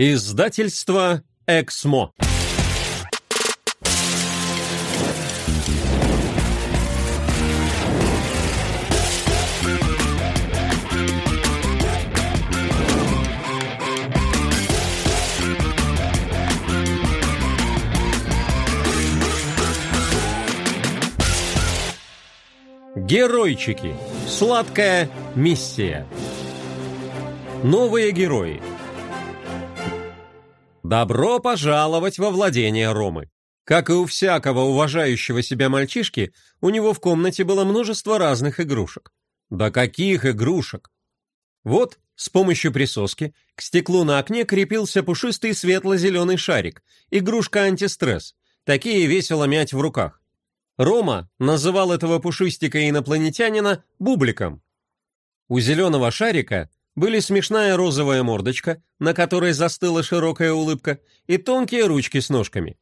Издательство «Эксмо». Геройчики. Сладкая миссия. Новые герои. Добро пожаловать во владение Ромы. Как и у всякого уважающего себя мальчишки, у него в комнате было множество разных игрушек. Да каких игрушек! Вот, с помощью присоски, к стеклу на окне крепился пушистый светло-зеленый шарик, игрушка антистресс, такие весело мять в руках. Рома называл этого пушистика инопланетянина бубликом. У зеленого шарика были смешная розовая мордочка, на которой застыла широкая улыбка, и тонкие ручки с ножками.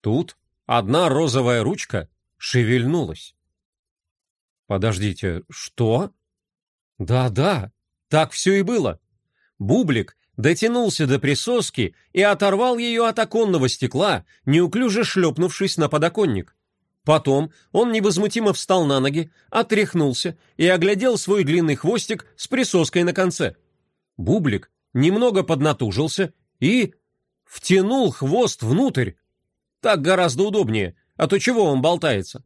Тут одна розовая ручка шевельнулась. Подождите, что? Да-да, так все и было. Бублик дотянулся до присоски и оторвал ее от оконного стекла, неуклюже шлепнувшись на подоконник. Потом он невозмутимо встал на ноги, отряхнулся и оглядел свой длинный хвостик с присоской на конце. Бублик немного поднатужился и втянул хвост внутрь. Так гораздо удобнее, а то чего он болтается?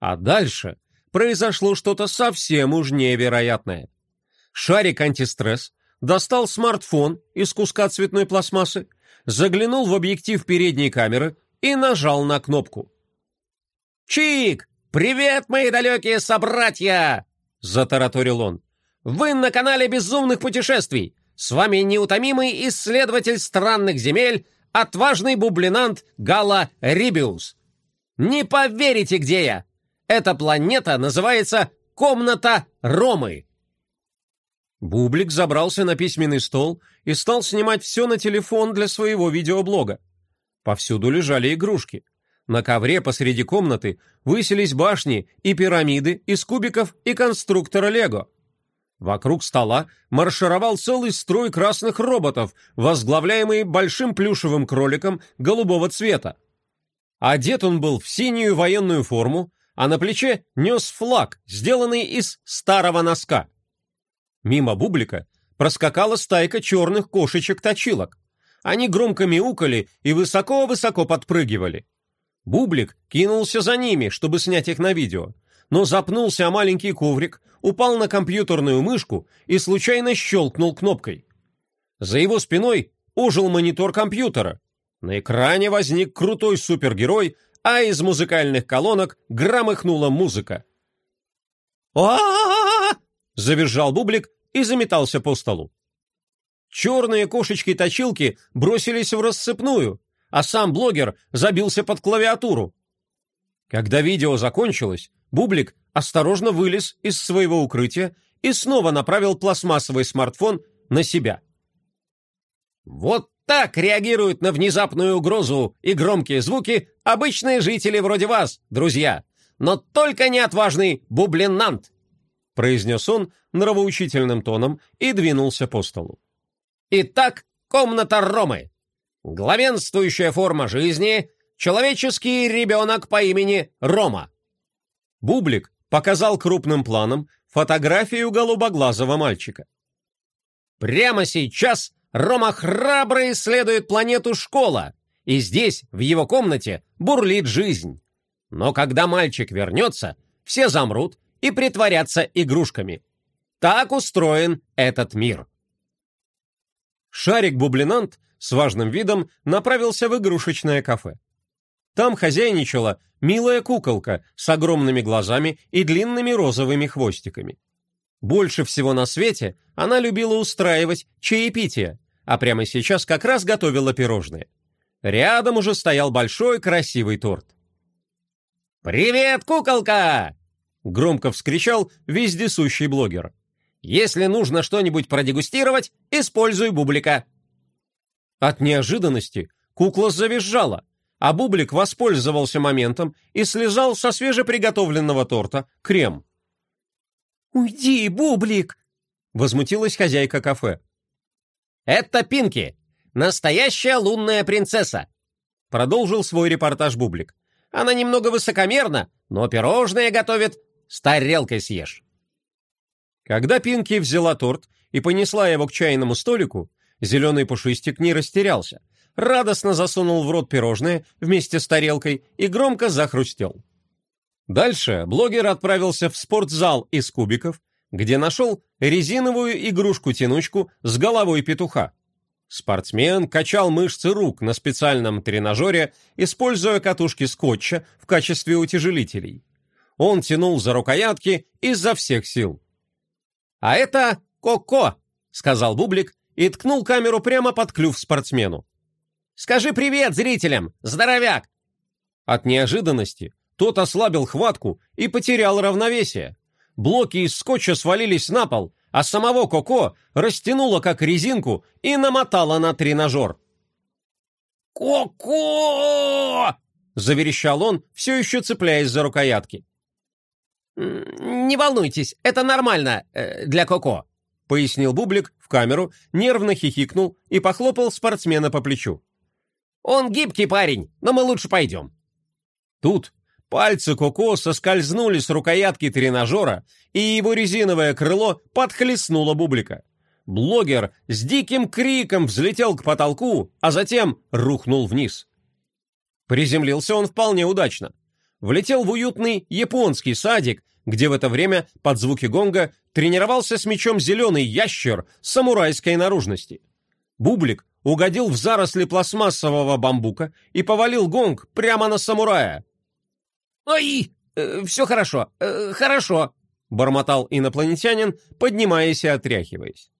А дальше произошло что-то совсем уж невероятное. Шарик антистресс достал смартфон из куска цветной пластмассы, заглянул в объектив передней камеры и нажал на кнопку. «Чик! Привет, мои далекие собратья!» — затараторил он. «Вы на канале Безумных путешествий. С вами неутомимый исследователь странных земель, отважный бублинант Гала Рибиус. Не поверите, где я! Эта планета называется «Комната Ромы». Бублик забрался на письменный стол и стал снимать все на телефон для своего видеоблога. Повсюду лежали игрушки — на ковре посреди комнаты высились башни и пирамиды из кубиков и конструктора Лего. Вокруг стола маршировал целый строй красных роботов, возглавляемый большим плюшевым кроликом голубого цвета. Одет он был в синюю военную форму, а на плече нес флаг, сделанный из старого носка. Мимо бублика проскакала стайка черных кошечек-точилок. Они громко мяукали и высоко-высоко подпрыгивали. Бублик кинулся за ними, чтобы снять их на видео, но запнулся о маленький коврик, упал на компьютерную мышку и случайно щелкнул кнопкой. За его спиной ожил монитор компьютера. На экране возник крутой супергерой, а из музыкальных колонок громыхнула музыка. а завизжал Бублик и заметался по столу. Черные кошечки-точилки бросились в рассыпную, а сам блогер забился под клавиатуру. Когда видео закончилось, Бублик осторожно вылез из своего укрытия и снова направил пластмассовый смартфон на себя. Вот так реагируют на внезапную угрозу и громкие звуки обычные жители вроде вас, друзья, но только не отважный бублинант, произнес он нравоучительным тоном и двинулся по столу. Итак, комната Ромы. Главенствующая форма жизни — человеческий ребенок по имени Рома. Бублик показал крупным планом фотографию голубоглазого мальчика. Прямо сейчас Рома храбро исследует планету Школа, и здесь, в его комнате, бурлит жизнь. Но когда мальчик вернется, все замрут и притворятся игрушками. Так устроен этот мир. Шарик-бублинант с важным видом направился в игрушечное кафе. Там хозяйничала милая куколка с огромными глазами и длинными розовыми хвостиками. Больше всего на свете она любила устраивать чаепитие, а прямо сейчас как раз готовила пирожные. Рядом уже стоял большой красивый торт. «Привет, куколка!» — громко вскричал вездесущий блогер. «Если нужно что-нибудь продегустировать, используй бублика. От неожиданности кукла завизжала, а Бублик воспользовался моментом и слезал со свежеприготовленного торта крем. «Уйди, Бублик!» — возмутилась хозяйка кафе. «Это Пинки! настоящая лунная принцесса!» Продолжил свой репортаж Бублик. «Она немного высокомерна, но пирожное готовит с тарелкой съешь». Когда Пинки взяла торт и понесла его к чайному столику, зеленый пушистик не растерялся, радостно засунул в рот пирожное вместе с тарелкой и громко захрустел. Дальше блогер отправился в спортзал из кубиков, где нашел резиновую игрушку-тянучку с головой петуха. Спортсмен качал мышцы рук на специальном тренажере, используя катушки скотча в качестве утяжелителей. Он тянул за рукоятки изо всех сил. «А это Коко», — сказал Бублик и ткнул камеру прямо под клюв спортсмену. «Скажи привет зрителям, здоровяк!» От неожиданности тот ослабил хватку и потерял равновесие. Блоки из скотча свалились на пол, а самого Коко растянуло как резинку и намотало на тренажер. «Коко!» — заверещал он, все еще цепляясь за рукоятки. «Не волнуйтесь, это нормально э, для Коко», — пояснил Бублик в камеру, нервно хихикнул и похлопал спортсмена по плечу. «Он гибкий парень, но мы лучше пойдем». Тут Пальцы Коко соскользнули с рукоятки тренажера, и его резиновое крыло подхлестнуло бублика. Блогер с диким криком взлетел к потолку, а затем рухнул вниз. Приземлился он вполне удачно. Влетел в уютный японский садик, где в это время под звуки гонга тренировался с мечом зеленый ящер самурайской наружности. Бублик угодил в заросли пластмассового бамбука и повалил гонг прямо на самурая. «Ой, э, все хорошо, э, хорошо», — бормотал инопланетянин, поднимаясь и отряхиваясь.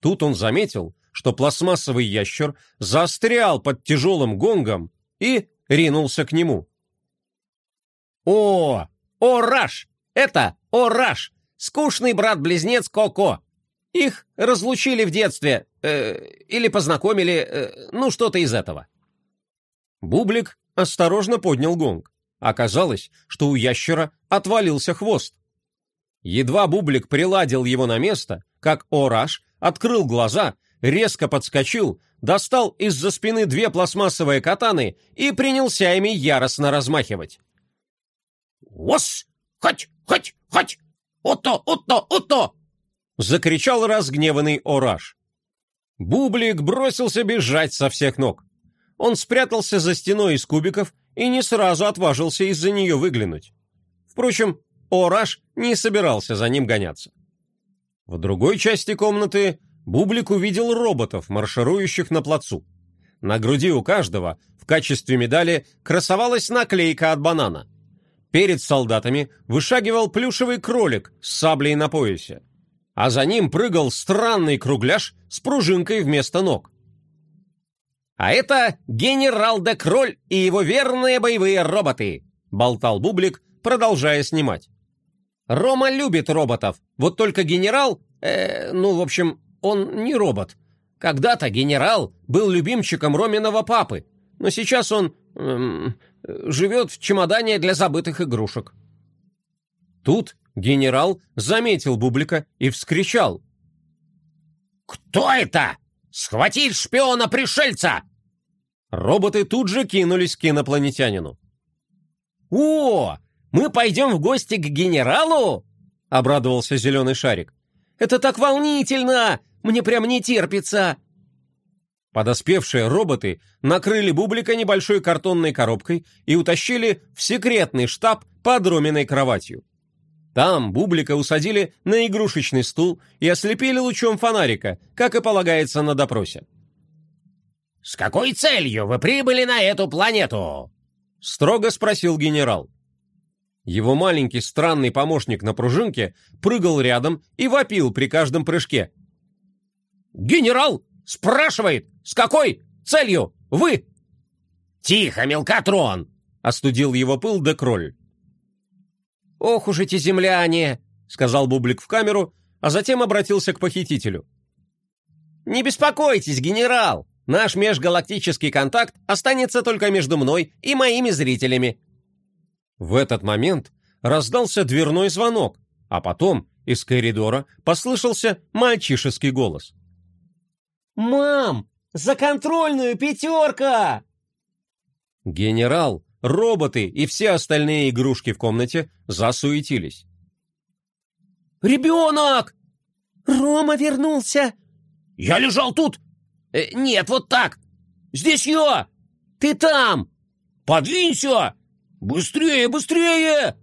Тут он заметил, что пластмассовый ящер застрял под тяжелым гонгом и ринулся к нему. «О, Ораш! Это Ораш! Скучный брат-близнец Коко! Их разлучили в детстве, э, или познакомили, э, ну, что-то из этого». Бублик осторожно поднял гонг. Оказалось, что у ящера отвалился хвост. Едва Бублик приладил его на место, как Ораш открыл глаза, резко подскочил, достал из-за спины две пластмассовые катаны и принялся ими яростно размахивать. «Вос! Хоть! Хоть! Хоть! Ото! Ото! Ото!» — закричал разгневанный Ораш. Бублик бросился бежать со всех ног. Он спрятался за стеной из кубиков и не сразу отважился из-за нее выглянуть. Впрочем, Ораш не собирался за ним гоняться. В другой части комнаты Бублик увидел роботов, марширующих на плацу. На груди у каждого в качестве медали красовалась наклейка от банана. Перед солдатами вышагивал плюшевый кролик с саблей на поясе, а за ним прыгал странный кругляш с пружинкой вместо ног. «А это генерал де Кроль и его верные боевые роботы», — болтал Бублик, продолжая снимать. «Рома любит роботов, вот только генерал, э, ну, в общем, он не робот. Когда-то генерал был любимчиком Роминого папы, но сейчас он эм, живет в чемодане для забытых игрушек». Тут генерал заметил Бублика и вскричал. «Кто это?» «Схватить шпиона-пришельца!» Роботы тут же кинулись к инопланетянину. «О, мы пойдем в гости к генералу?» — обрадовался зеленый шарик. «Это так волнительно! Мне прям не терпится!» Подоспевшие роботы накрыли Бублика небольшой картонной коробкой и утащили в секретный штаб под Роминой кроватью. Там Бублика усадили на игрушечный стул и ослепили лучом фонарика, как и полагается на допросе. «С какой целью вы прибыли на эту планету?» — строго спросил генерал. Его маленький странный помощник на пружинке прыгал рядом и вопил при каждом прыжке. «Генерал спрашивает, с какой целью вы?» «Тихо, мелкотрон!» — остудил его пыл Декроль. «Ох уж эти земляне!» — сказал Бублик в камеру, а затем обратился к похитителю. «Не беспокойтесь, генерал! Наш межгалактический контакт останется только между мной и моими зрителями». В этот момент раздался дверной звонок, а потом из коридора послышался мальчишеский голос. «Мам, За контрольную пятерка!» Генерал, роботы и все остальные игрушки в комнате засуетились. «Ребенок! Рома вернулся!» «Я лежал тут!» э, «Нет, вот так! Здесь я! Ты там!» «Подвинься! Быстрее, быстрее!»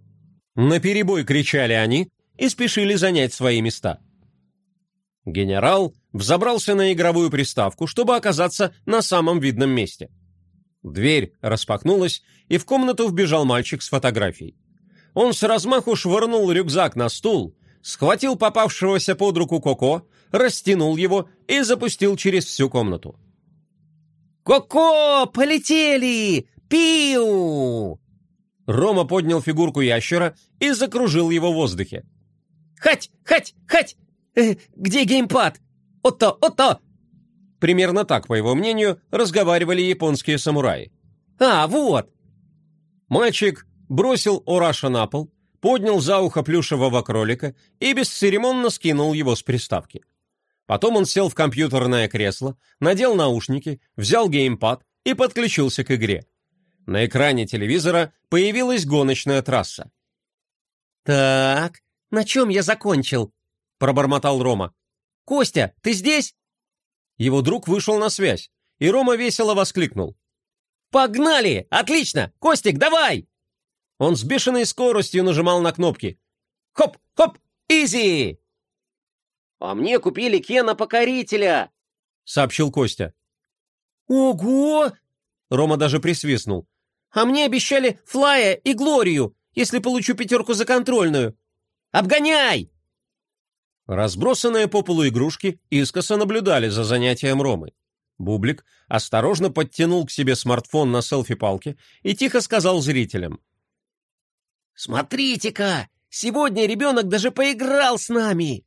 На перебой кричали они и спешили занять свои места. Генерал взобрался на игровую приставку, чтобы оказаться на самом видном месте. Дверь распахнулась, и в комнату вбежал мальчик с фотографией. Он с размаху швырнул рюкзак на стул, схватил попавшегося под руку Коко, растянул его и запустил через всю комнату. «Коко, полетели! Пиу!» Рома поднял фигурку ящера и закружил его в воздухе. «Хать! Хать! Хать! Э, где геймпад? Ото! Ото!» Примерно так, по его мнению, разговаривали японские самураи. «А, вот!» Мальчик бросил Ораша на пол, поднял за ухо плюшевого кролика и бесцеремонно скинул его с приставки. Потом он сел в компьютерное кресло, надел наушники, взял геймпад и подключился к игре. На экране телевизора появилась гоночная трасса. «Так, на чем я закончил?» — пробормотал Рома. «Костя, ты здесь?» Его друг вышел на связь, и Рома весело воскликнул. «Погнали! Отлично! Костик, давай!» Он с бешеной скоростью нажимал на кнопки. «Хоп, хоп, изи!» «А мне купили Кена-покорителя!» — сообщил Костя. «Ого!» — Рома даже присвистнул. «А мне обещали Флая и Глорию, если получу пятерку за контрольную. Обгоняй!» Разбросанные по полу игрушки искоса наблюдали за занятием Ромы. Бублик осторожно подтянул к себе смартфон на селфи-палке и тихо сказал зрителям. «Смотрите-ка, сегодня ребенок даже поиграл с нами!»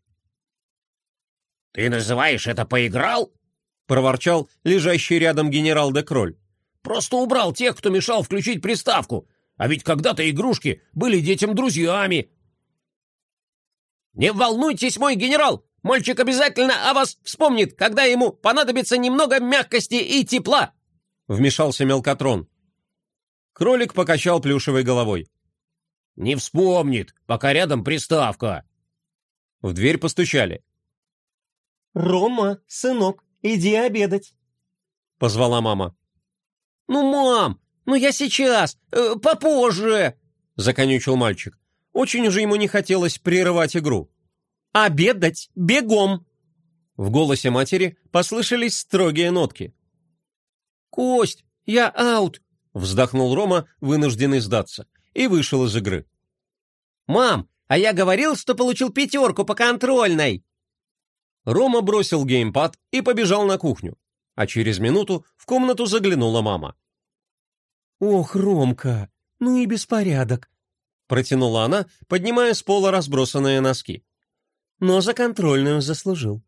«Ты называешь это поиграл?» — проворчал лежащий рядом генерал де Кроль. «Просто убрал тех, кто мешал включить приставку. А ведь когда-то игрушки были детям друзьями». «Не волнуйтесь, мой генерал! Мальчик обязательно о вас вспомнит, когда ему понадобится немного мягкости и тепла!» — вмешался Мелкотрон. Кролик покачал плюшевой головой. «Не вспомнит, пока рядом приставка!» В дверь постучали. «Рома, сынок, иди обедать!» — позвала мама. «Ну, мам, ну я сейчас, э, попозже!» — законючил мальчик. Очень уже ему не хотелось прерывать игру. «Обедать! Бегом!» В голосе матери послышались строгие нотки. «Кость, я аут!» — вздохнул Рома, вынужденный сдаться, и вышел из игры. «Мам, а я говорил, что получил пятерку по контрольной!» Рома бросил геймпад и побежал на кухню, а через минуту в комнату заглянула мама. «Ох, Ромка, ну и беспорядок!» — протянула она, поднимая с пола разбросанные носки. «Но за контрольную заслужил».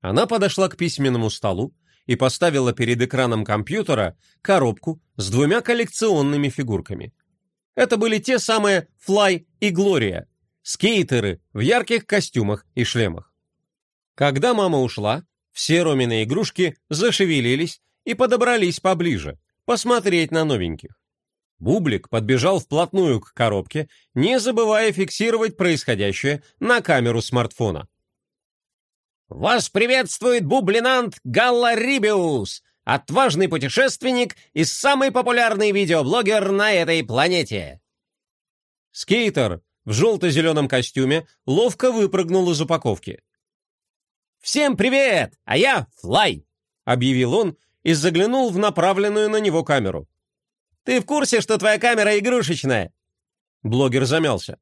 Она подошла к письменному столу и поставила перед экраном компьютера коробку с двумя коллекционными фигурками. Это были те самые Флай и Глория, скейтеры в ярких костюмах и шлемах. Когда мама ушла, все Ромины игрушки зашевелились и подобрались поближе, посмотреть на новеньких. Бублик подбежал вплотную к коробке, не забывая фиксировать происходящее на камеру смартфона. «Вас приветствует бублинант Галла Рибиус, отважный путешественник и самый популярный видеоблогер на этой планете!» Скейтер в желто-зеленом костюме ловко выпрыгнул из упаковки. «Всем привет! А я Флай!» — объявил он и заглянул в направленную на него камеру. «Ты в курсе, что твоя камера игрушечная?» Блогер замялся.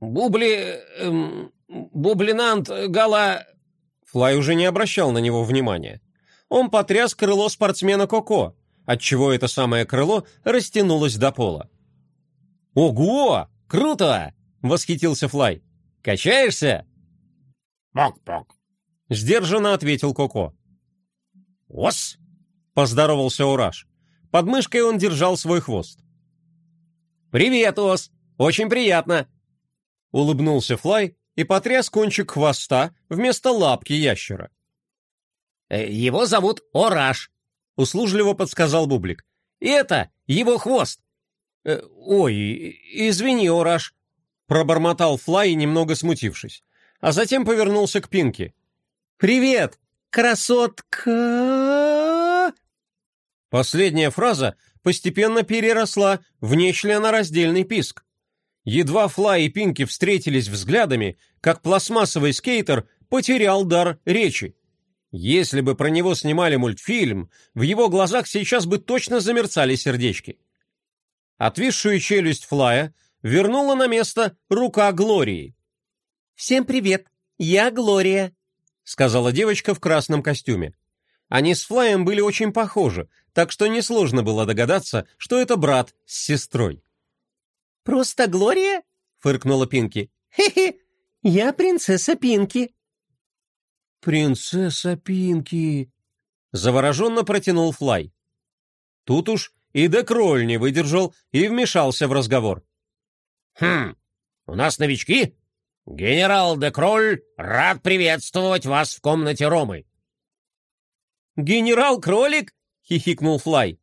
«Бубли... Эм, бублинант Гала...» Флай уже не обращал на него внимания. Он потряс крыло спортсмена Коко, отчего это самое крыло растянулось до пола. «Ого! Круто!» — восхитился Флай. «Качаешься?» «Пок-пок», — сдержанно ответил Коко. «Ос!» — поздоровался Ураж. Под мышкой он держал свой хвост. «Привет, Ос! Очень приятно!» Улыбнулся Флай и потряс кончик хвоста вместо лапки ящера. Э, его зовут Ораш, — услужливо подсказал Бублик. И это его хвост. Э, «Ой, извини, Ораш», — пробормотал Флай, немного смутившись, а затем повернулся к Пинки. «Привет, красотка!» Последняя фраза постепенно переросла в нечленораздельный писк. Едва Флай и Пинки встретились взглядами, как пластмассовый скейтер потерял дар речи. Если бы про него снимали мультфильм, в его глазах сейчас бы точно замерцали сердечки. Отвисшую челюсть Флая вернула на место рука Глории. «Всем привет, я Глория», — сказала девочка в красном костюме. Они с Флаем были очень похожи, так что несложно было догадаться, что это брат с сестрой. «Просто Глория?» — фыркнула Пинки. «Хе-хе, я принцесса Пинки». «Принцесса Пинки!» — завороженно протянул Флай. Тут уж и Декроль не выдержал и вмешался в разговор. «Хм, у нас новички? Генерал Декроль рад приветствовать вас в комнате Ромы». «Генерал-кролик?» — хихикнул Флай.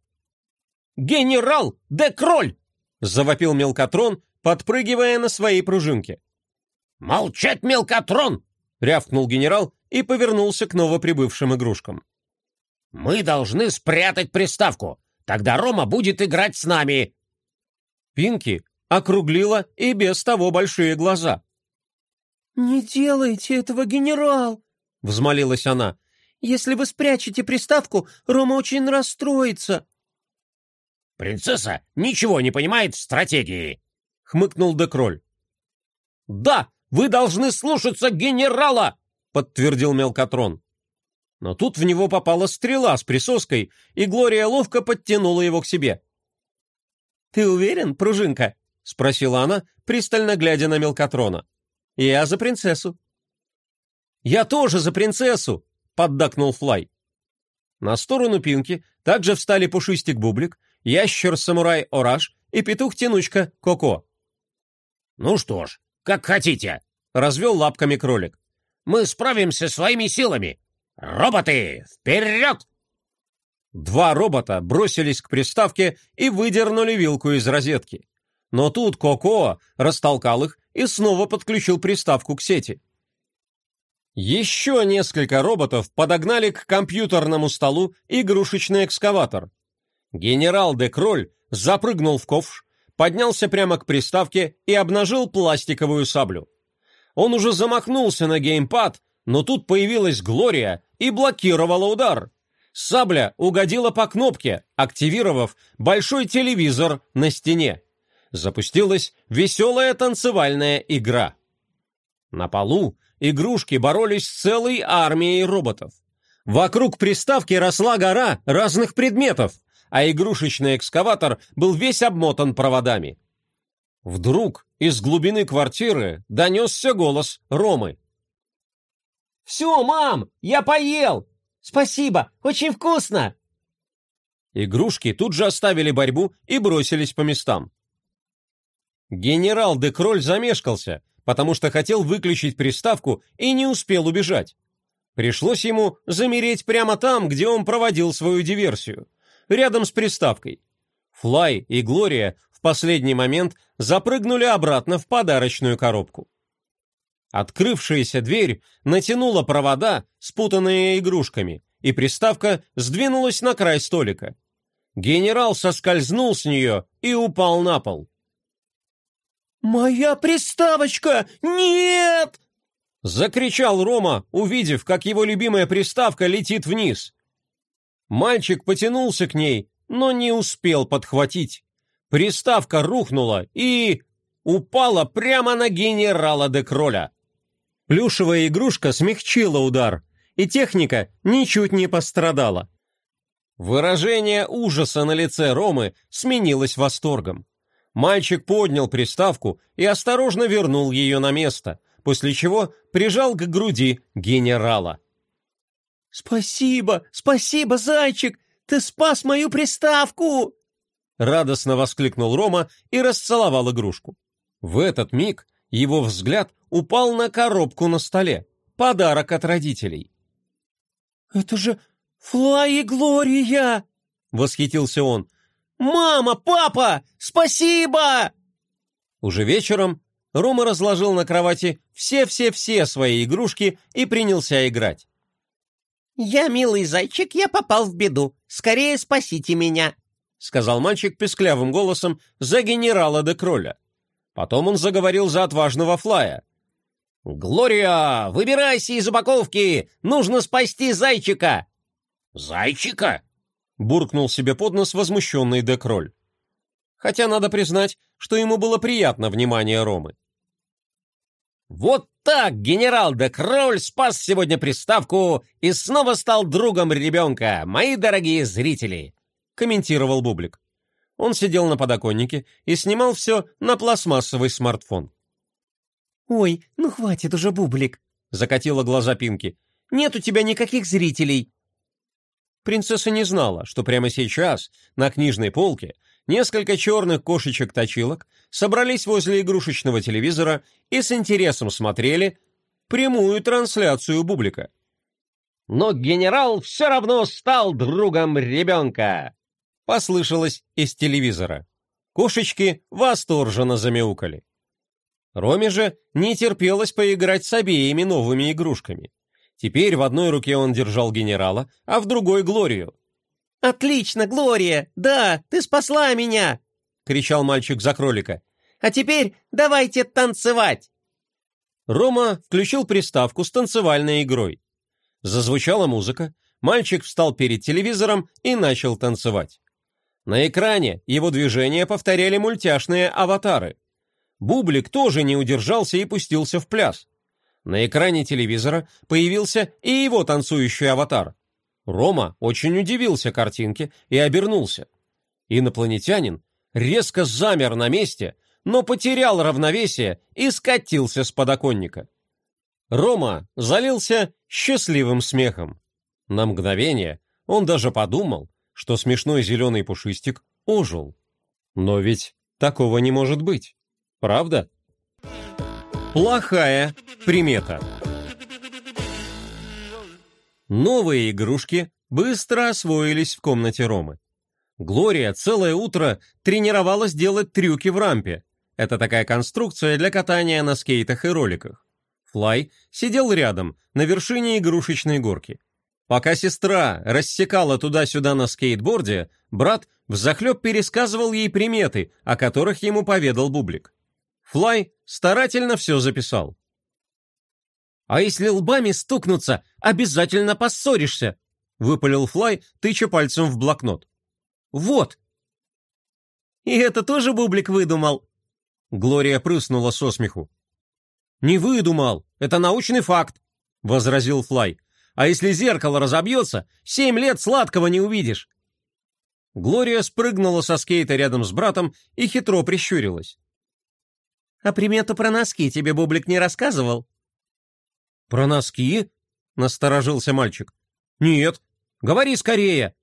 «Генерал Декроль!» — завопил Мелкотрон, подпрыгивая на своей пружинке. «Молчать, Мелкотрон!» — рявкнул генерал и повернулся к новоприбывшим игрушкам. «Мы должны спрятать приставку. Тогда Рома будет играть с нами!» Пинки округлила и без того большие глаза. «Не делайте этого, генерал!» — взмолилась она. «Если вы спрячете приставку, Рома очень расстроится». «Принцесса ничего не понимает в стратегии!» — хмыкнул Декроль. «Да, вы должны слушаться генерала!» — подтвердил Мелкотрон. Но тут в него попала стрела с присоской, и Глория ловко подтянула его к себе. «Ты уверен, пружинка?» — спросила она, пристально глядя на Мелкотрона. «Я за принцессу». «Я тоже за принцессу!» — поддакнул Флай. На сторону Пинки также встали Пушистик-Бублик, Ящер-Самурай Ораш и Петух-Тянучка Коко. «Ну что ж, как хотите», — развел лапками кролик. «Мы справимся своими силами. «Роботы, вперед!» Два робота бросились к приставке и выдернули вилку из розетки. Но тут Коко растолкал их и снова подключил приставку к сети. Еще несколько роботов подогнали к компьютерному столу игрушечный экскаватор. Генерал де Кроль запрыгнул в ковш, поднялся прямо к приставке и обнажил пластиковую саблю. Он уже замахнулся на геймпад, но тут появилась Глория и блокировала удар. Сабля угодила по кнопке, активировав большой телевизор на стене. Запустилась веселая танцевальная игра. На полу игрушки боролись с целой армией роботов. Вокруг приставки росла гора разных предметов, а игрушечный экскаватор был весь обмотан проводами. Вдруг из глубины квартиры донесся голос Ромы. «Все, мам, я поел! Спасибо, очень вкусно!» Игрушки тут же оставили борьбу и бросились по местам. Генерал де Кроль замешкался, потому что хотел выключить приставку и не успел убежать. Пришлось ему замереть прямо там, где он проводил свою диверсию, рядом с приставкой. Флай и Глория в последний момент запрыгнули обратно в подарочную коробку. Открывшаяся дверь натянула провода, спутанные игрушками, и приставка сдвинулась на край столика. Генерал соскользнул с нее и упал на пол. «Моя приставочка! Нет!» Закричал Рома, увидев, как его любимая приставка летит вниз. Мальчик потянулся к ней, но не успел подхватить. Приставка рухнула и... упала прямо на генерала де Кроля. Плюшевая игрушка смягчила удар, и техника ничуть не пострадала. Выражение ужаса на лице Ромы сменилось восторгом. Мальчик поднял приставку и осторожно вернул ее на место, после чего прижал к груди генерала. «Спасибо, спасибо, зайчик! Ты спас мою приставку!» Радостно воскликнул Рома и расцеловал игрушку. В этот миг его взгляд упал на коробку на столе. Подарок от родителей. «Это же Флай и Глория!» — восхитился он. «Мама, папа, спасибо!» Уже вечером Рома разложил на кровати все-все-все свои игрушки и принялся играть. «Я, милый зайчик, я попал в беду. Скорее спасите меня!» — сказал мальчик песклявым голосом за генерала де Кроля. Потом он заговорил за отважного Флая. «Глория, выбирайся из упаковки! Нужно спасти зайчика!» «Зайчика?» — буркнул себе под нос возмущенный де Кроль. Хотя надо признать, что ему было приятно внимание Ромы. «Вот так генерал де Кроль спас сегодня приставку и снова стал другом ребенка, мои дорогие зрители!» — комментировал Бублик. Он сидел на подоконнике и снимал все на пластмассовый смартфон. «Ой, ну хватит уже, Бублик!» — закатила глаза Пинки. «Нет у тебя никаких зрителей!» Принцесса не знала, что прямо сейчас на книжной полке несколько черных кошечек-точилок собрались возле игрушечного телевизора и с интересом смотрели прямую трансляцию Бублика. «Но генерал все равно стал другом ребенка!» послышалось из телевизора. Кошечки восторженно замяукали. Роме же не терпелось поиграть с обеими новыми игрушками. Теперь в одной руке он держал генерала, а в другой — Глорию. «Отлично, Глория! Да, ты спасла меня!» — кричал мальчик за кролика. «А теперь давайте танцевать!» Рома включил приставку с танцевальной игрой. Зазвучала музыка, мальчик встал перед телевизором и начал танцевать. На экране его движения повторяли мультяшные аватары. Бублик тоже не удержался и пустился в пляс. На экране телевизора появился и его танцующий аватар. Рома очень удивился картинке и обернулся. Инопланетянин резко замер на месте, но потерял равновесие и скатился с подоконника. Рома залился счастливым смехом. На мгновение он даже подумал, что смешной зеленый пушистик ожил. Но ведь такого не может быть. Правда? Плохая примета. Новые игрушки быстро освоились в комнате Ромы. Глория целое утро тренировалась делать трюки в рампе. Это такая конструкция для катания на скейтах и роликах. Флай сидел рядом, на вершине игрушечной горки. Пока сестра рассекала туда-сюда на скейтборде, брат взахлеб пересказывал ей приметы, о которых ему поведал Бублик. Флай старательно все записал. «А если лбами стукнуться, обязательно поссоришься!» — выпалил Флай, тыча пальцем в блокнот. «Вот!» «И это тоже Бублик выдумал?» Глория прыснула со смеху. «Не выдумал, это научный факт», — возразил Флай. А если зеркало разобьется, семь лет сладкого не увидишь. Глория спрыгнула со скейта рядом с братом и хитро прищурилась. «А примету про носки тебе Бублик не рассказывал?» «Про носки?» — насторожился мальчик. «Нет, говори скорее!»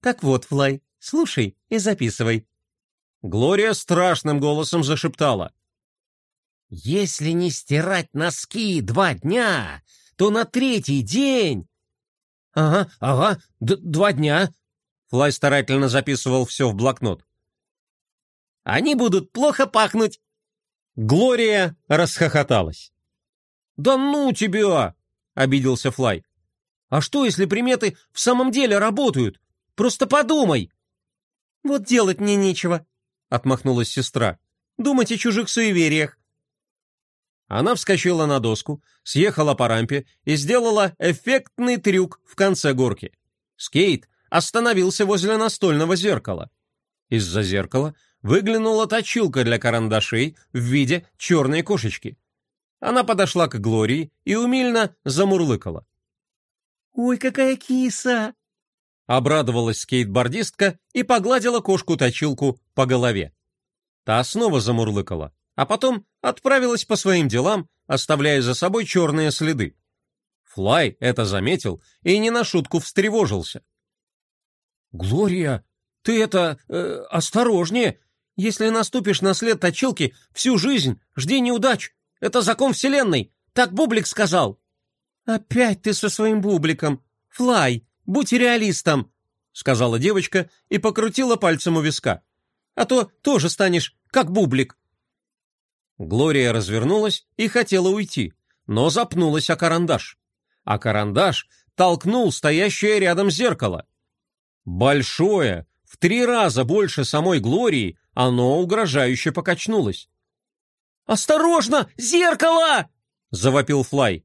«Так вот, Флай, слушай и записывай». Глория страшным голосом зашептала. «Если не стирать носки два дня, то на третий день...» «Ага, ага, два дня», — Флай старательно записывал все в блокнот. «Они будут плохо пахнуть». Глория расхохоталась. «Да ну тебя!» — обиделся Флай. «А что, если приметы в самом деле работают? Просто подумай!» «Вот делать мне нечего», — отмахнулась сестра. «Думать о чужих суевериях. Она вскочила на доску, съехала по рампе и сделала эффектный трюк в конце горки. Скейт остановился возле настольного зеркала. Из-за зеркала выглянула точилка для карандашей в виде черной кошечки. Она подошла к Глории и умильно замурлыкала. «Ой, какая киса!» Обрадовалась скейтбордистка и погладила кошку-точилку по голове. Та снова замурлыкала а потом отправилась по своим делам, оставляя за собой черные следы. Флай это заметил и не на шутку встревожился. «Глория, ты это... Э, осторожнее! Если наступишь на след точилки, всю жизнь жди неудач! Это закон вселенной! Так Бублик сказал!» «Опять ты со своим бубликом! Флай, будь реалистом!» — сказала девочка и покрутила пальцем у виска. «А то тоже станешь как бублик!» Глория развернулась и хотела уйти, но запнулась о карандаш. А карандаш толкнул стоящее рядом зеркало. Большое, в три раза больше самой Глории, оно угрожающе покачнулось. «Осторожно! Зеркало!» — завопил Флай.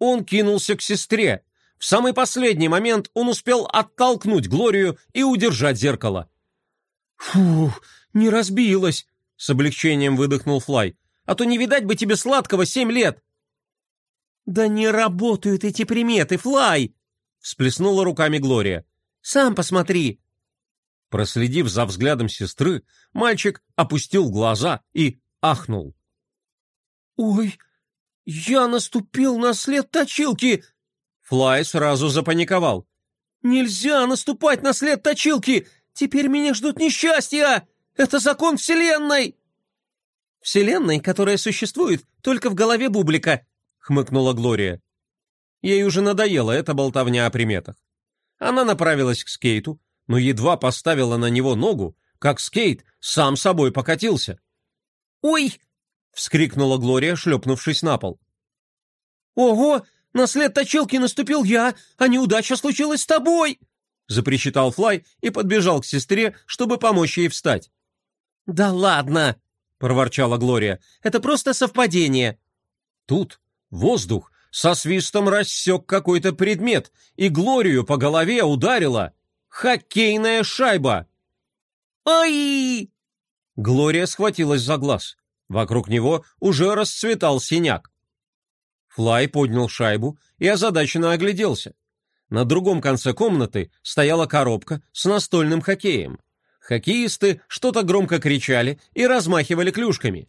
Он кинулся к сестре. В самый последний момент он успел оттолкнуть Глорию и удержать зеркало. «Фух, не разбилось!» — с облегчением выдохнул Флай. «А то не видать бы тебе сладкого семь лет!» «Да не работают эти приметы, Флай!» — всплеснула руками Глория. «Сам посмотри!» Проследив за взглядом сестры, мальчик опустил глаза и ахнул. «Ой, я наступил на след точилки!» Флай сразу запаниковал. «Нельзя наступать на след точилки! Теперь меня ждут несчастья! Это закон Вселенной!» «Вселенной, которая существует только в голове Бублика», — хмыкнула Глория. Ей уже надоела эта болтовня о приметах. Она направилась к скейту, но едва поставила на него ногу, как скейт сам собой покатился. «Ой!» — вскрикнула Глория, шлепнувшись на пол. «Ого! На след точилки наступил я, а неудача случилась с тобой!» — запричитал Флай и подбежал к сестре, чтобы помочь ей встать. «Да ладно!» — проворчала Глория. «Это просто совпадение!» Тут воздух со свистом рассек какой-то предмет, и Глорию по голове ударила хоккейная шайба. «Ай!» Глория схватилась за глаз. Вокруг него уже расцветал синяк. Флай поднял шайбу и озадаченно огляделся. На другом конце комнаты стояла коробка с настольным хоккеем. Хоккеисты что-то громко кричали и размахивали клюшками.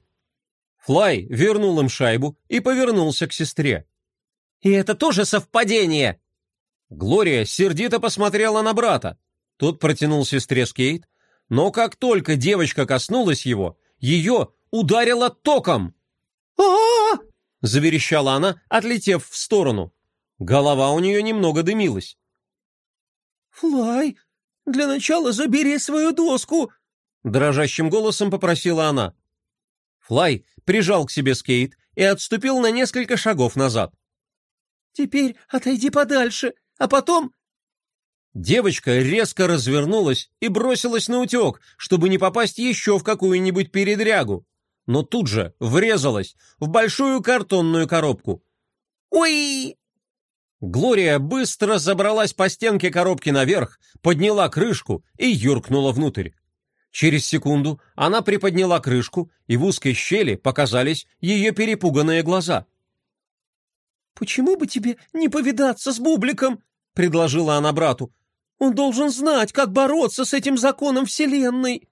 Флай вернул им шайбу и повернулся к сестре. «И это тоже совпадение!» Глория сердито посмотрела на брата. Тот протянул сестре скейт, но как только девочка коснулась его, ее ударило током. а заверещала она, отлетев в сторону. Голова у нее немного дымилась. «Флай, для начала забери свою доску!» Дрожащим голосом попросила она. Флай прижал к себе скейт и отступил на несколько шагов назад. «Теперь отойди подальше, а потом...» Девочка резко развернулась и бросилась на утек, чтобы не попасть еще в какую-нибудь передрягу но тут же врезалась в большую картонную коробку. «Ой!» Глория быстро забралась по стенке коробки наверх, подняла крышку и юркнула внутрь. Через секунду она приподняла крышку, и в узкой щели показались ее перепуганные глаза. «Почему бы тебе не повидаться с Бубликом?» — предложила она брату. «Он должен знать, как бороться с этим законом Вселенной».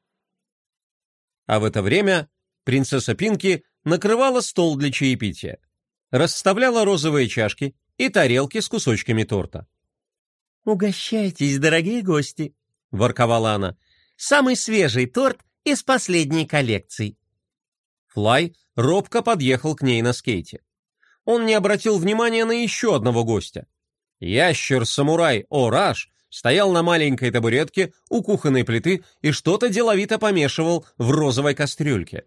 А в это время принцесса Пинки накрывала стол для чаепития, расставляла розовые чашки и тарелки с кусочками торта. «Угощайтесь, дорогие гости», — ворковала она. «Самый свежий торт из последней коллекции». Флай робко подъехал к ней на скейте. Он не обратил внимания на еще одного гостя. Ящер-самурай Ораш стоял на маленькой табуретке у кухонной плиты и что-то деловито помешивал в розовой кастрюльке.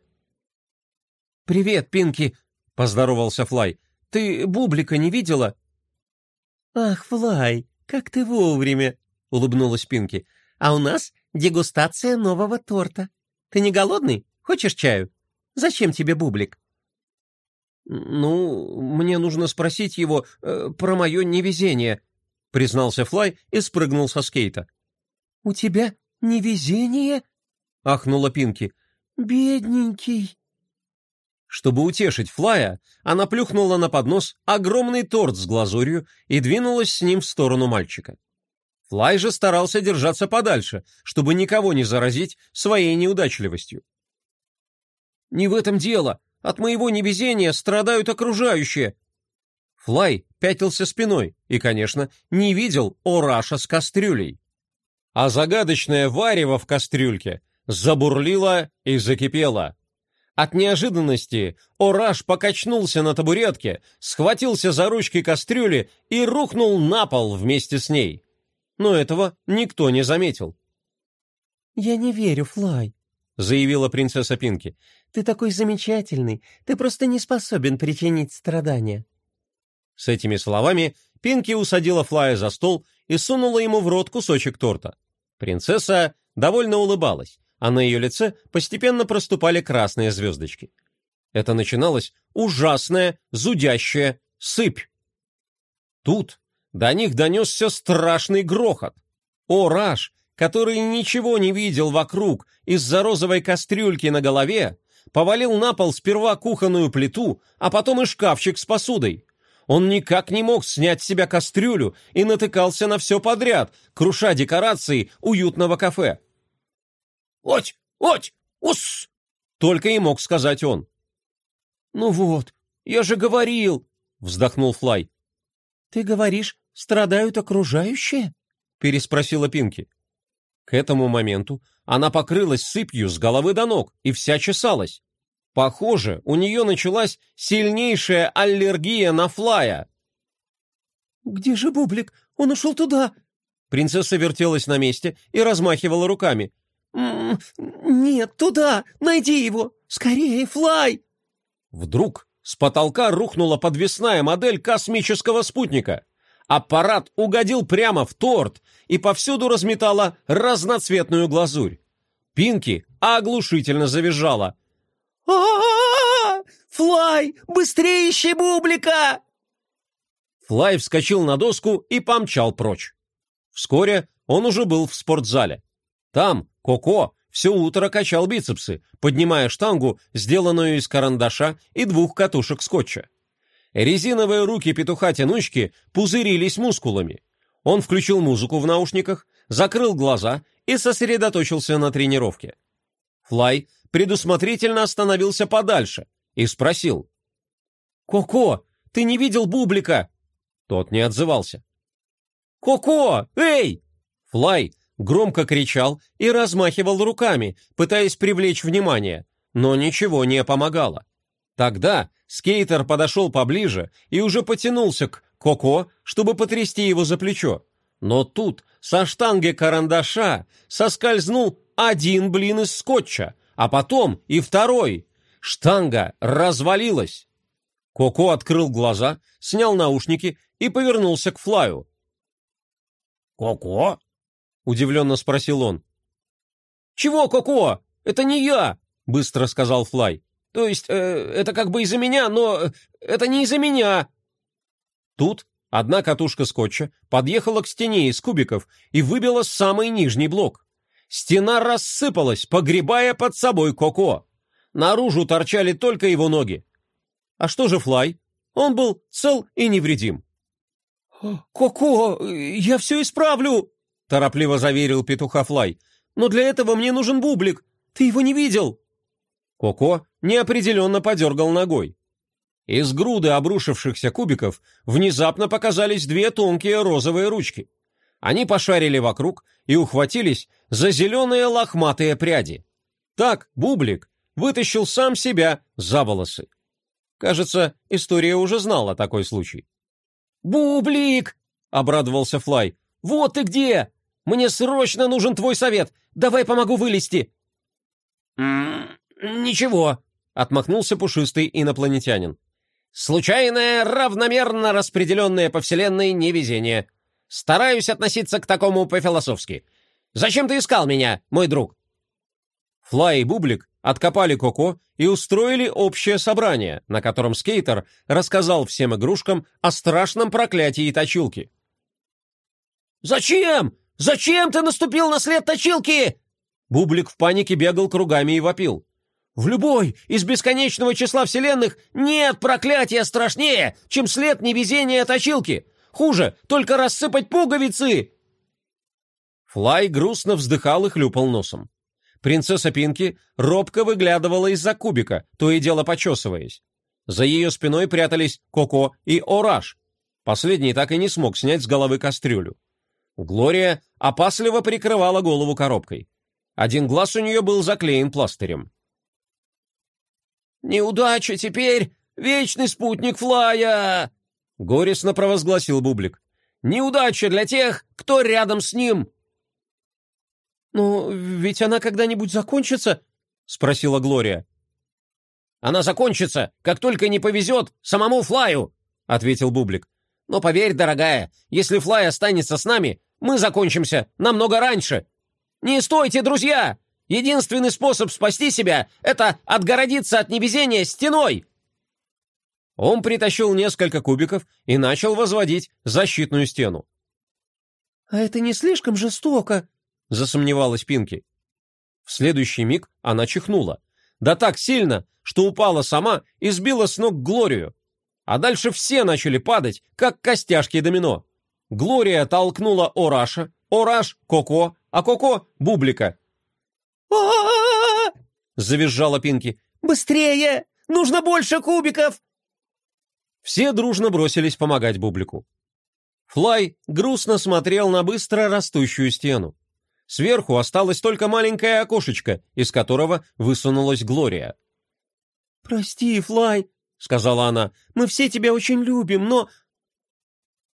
«Привет, Пинки!» — поздоровался Флай. «Ты Бублика не видела?» «Ах, Флай, как ты вовремя!» — улыбнулась Пинки. «А у нас дегустация нового торта. Ты не голодный? Хочешь чаю? Зачем тебе Бублик?» «Ну, мне нужно спросить его э, про мое невезение», — признался Флай и спрыгнул со скейта. «У тебя невезение?» — ахнула Пинки. «Бедненький». Чтобы утешить Флая, она плюхнула на поднос огромный торт с глазурью и двинулась с ним в сторону мальчика. Флай же старался держаться подальше, чтобы никого не заразить своей неудачливостью. «Не в этом дело. От моего невезения страдают окружающие». Флай пятился спиной и, конечно, не видел Ораша с кастрюлей. А загадочное варево в кастрюльке забурлило и закипело. От неожиданности Ораш покачнулся на табуретке, схватился за ручки кастрюли и рухнул на пол вместе с ней. Но этого никто не заметил. «Я не верю, Флай», — заявила принцесса Пинки. «Ты такой замечательный, ты просто не способен причинить страдания». С этими словами Пинки усадила Флая за стол и сунула ему в рот кусочек торта. Принцесса довольно улыбалась, а на ее лице постепенно проступали красные звездочки. Это начиналась ужасная, зудящая сыпь. Тут до них донесся страшный грохот. О, Раш, который ничего не видел вокруг из-за розовой кастрюльки на голове, повалил на пол сперва кухонную плиту, а потом и шкафчик с посудой. Он никак не мог снять с себя кастрюлю и натыкался на все подряд, круша декорации уютного кафе. «Оть! Оть! Ус!» Только и мог сказать он. «Ну вот, я же говорил!» — вздохнул Флай. «Ты говоришь, страдают окружающие?» — переспросила Пинки. К этому моменту она покрылась сыпью с головы до ног и вся чесалась. Похоже, у нее началась сильнейшая аллергия на Флая. «Где же Бублик? Он ушел туда!» Принцесса вертелась на месте и размахивала руками. «Нет, туда! Найди его! Скорее, Флай!» Вдруг с потолка рухнула подвесная модель космического спутника. Аппарат угодил прямо в торт и повсюду разметала разноцветную глазурь. Пинки оглушительно завизжала. Флай, быстрее ищи бублика!» Флай вскочил на доску и помчал прочь. Вскоре он уже был в спортзале. Там Коко все утро качал бицепсы, поднимая штангу, сделанную из карандаша и двух катушек скотча. Резиновые руки петуха-тянучки пузырились мускулами. Он включил музыку в наушниках, закрыл глаза и сосредоточился на тренировке. Флай предусмотрительно остановился подальше и спросил. «Коко, ты не видел Бублика?» Тот не отзывался. «Коко, эй!» Флай громко кричал и размахивал руками, пытаясь привлечь внимание, но ничего не помогало. Тогда скейтер подошел поближе и уже потянулся к Коко, чтобы потрясти его за плечо. Но тут со штанги карандаша соскользнул один блин из скотча, а потом и второй. Штанга развалилась. Коко открыл глаза, снял наушники и повернулся к Флаю. «Коко?» удивленно спросил он. «Чего, Коко? Это не я!» — быстро сказал Флай. «То есть, э, это как бы из-за меня, но э, это не из-за меня!» Тут одна катушка скотча подъехала к стене из кубиков и выбила самый нижний блок. Стена рассыпалась, погребая под собой Коко. Наружу торчали только его ноги. А что же Флай? Он был цел и невредим. «Коко, я все исправлю!» — торопливо заверил петуха Флай. «Но для этого мне нужен бублик. Ты его не видел?» Коко неопределенно подергал ногой. Из груды обрушившихся кубиков внезапно показались две тонкие розовые ручки. Они пошарили вокруг и ухватились за зеленые лохматые пряди. Так Бублик вытащил сам себя за волосы. Кажется, история уже знала такой случай. «Бублик!» — обрадовался Флай. «Вот ты где! Мне срочно нужен твой совет. Давай помогу вылезти. Ничего, отмахнулся пушистый инопланетянин. Случайное, равномерно распределенное по вселенной невезение. Стараюсь относиться к такому по-философски. Зачем ты искал меня, мой друг? Флай и Бублик откопали Коко и устроили общее собрание, на котором скейтер рассказал всем игрушкам о страшном проклятии точилки. «Зачем? Зачем ты наступил на след точилки?» Бублик в панике бегал кругами и вопил. «В любой из бесконечного числа вселенных нет проклятия страшнее, чем след невезения точилки. Хуже, только рассыпать пуговицы!» Флай грустно вздыхал и хлюпал носом. Принцесса Пинки робко выглядывала из-за кубика, то и дело почесываясь. За ее спиной прятались Коко и Ораж. Последний так и не смог снять с головы кастрюлю. Глория опасливо прикрывала голову коробкой. Один глаз у нее был заклеен пластырем. «Неудача теперь вечный спутник Флая!» — горестно провозгласил Бублик. «Неудача для тех, кто рядом с ним!» «Но ведь она когда-нибудь закончится?» — спросила Глория. «Она закончится, как только не повезет самому Флаю!» — ответил Бублик. «Но поверь, дорогая, если Флай останется с нами, мы закончимся намного раньше. Не стойте, друзья! Единственный способ спасти себя — это отгородиться от невезения стеной!» Он притащил несколько кубиков и начал возводить защитную стену. «А это не слишком жестоко?» — засомневалась Пинки. В следующий миг она чихнула. Да так сильно, что упала сама и сбила с ног Глорию. А дальше все начали падать, как костяшки домино. Глория толкнулаОраша, Ораш — Коко, а Коко — Бублика. А завизжала Пинки. «Быстрее! Нужно больше кубиков!» Все дружно бросились помогать Бублику. Флай грустно смотрел на быстро растущую стену. Сверху осталось только маленькое окошечко, из которого высунулась Глория. «Прости, Флай», — сказала она, — «мы все тебя очень любим, но...»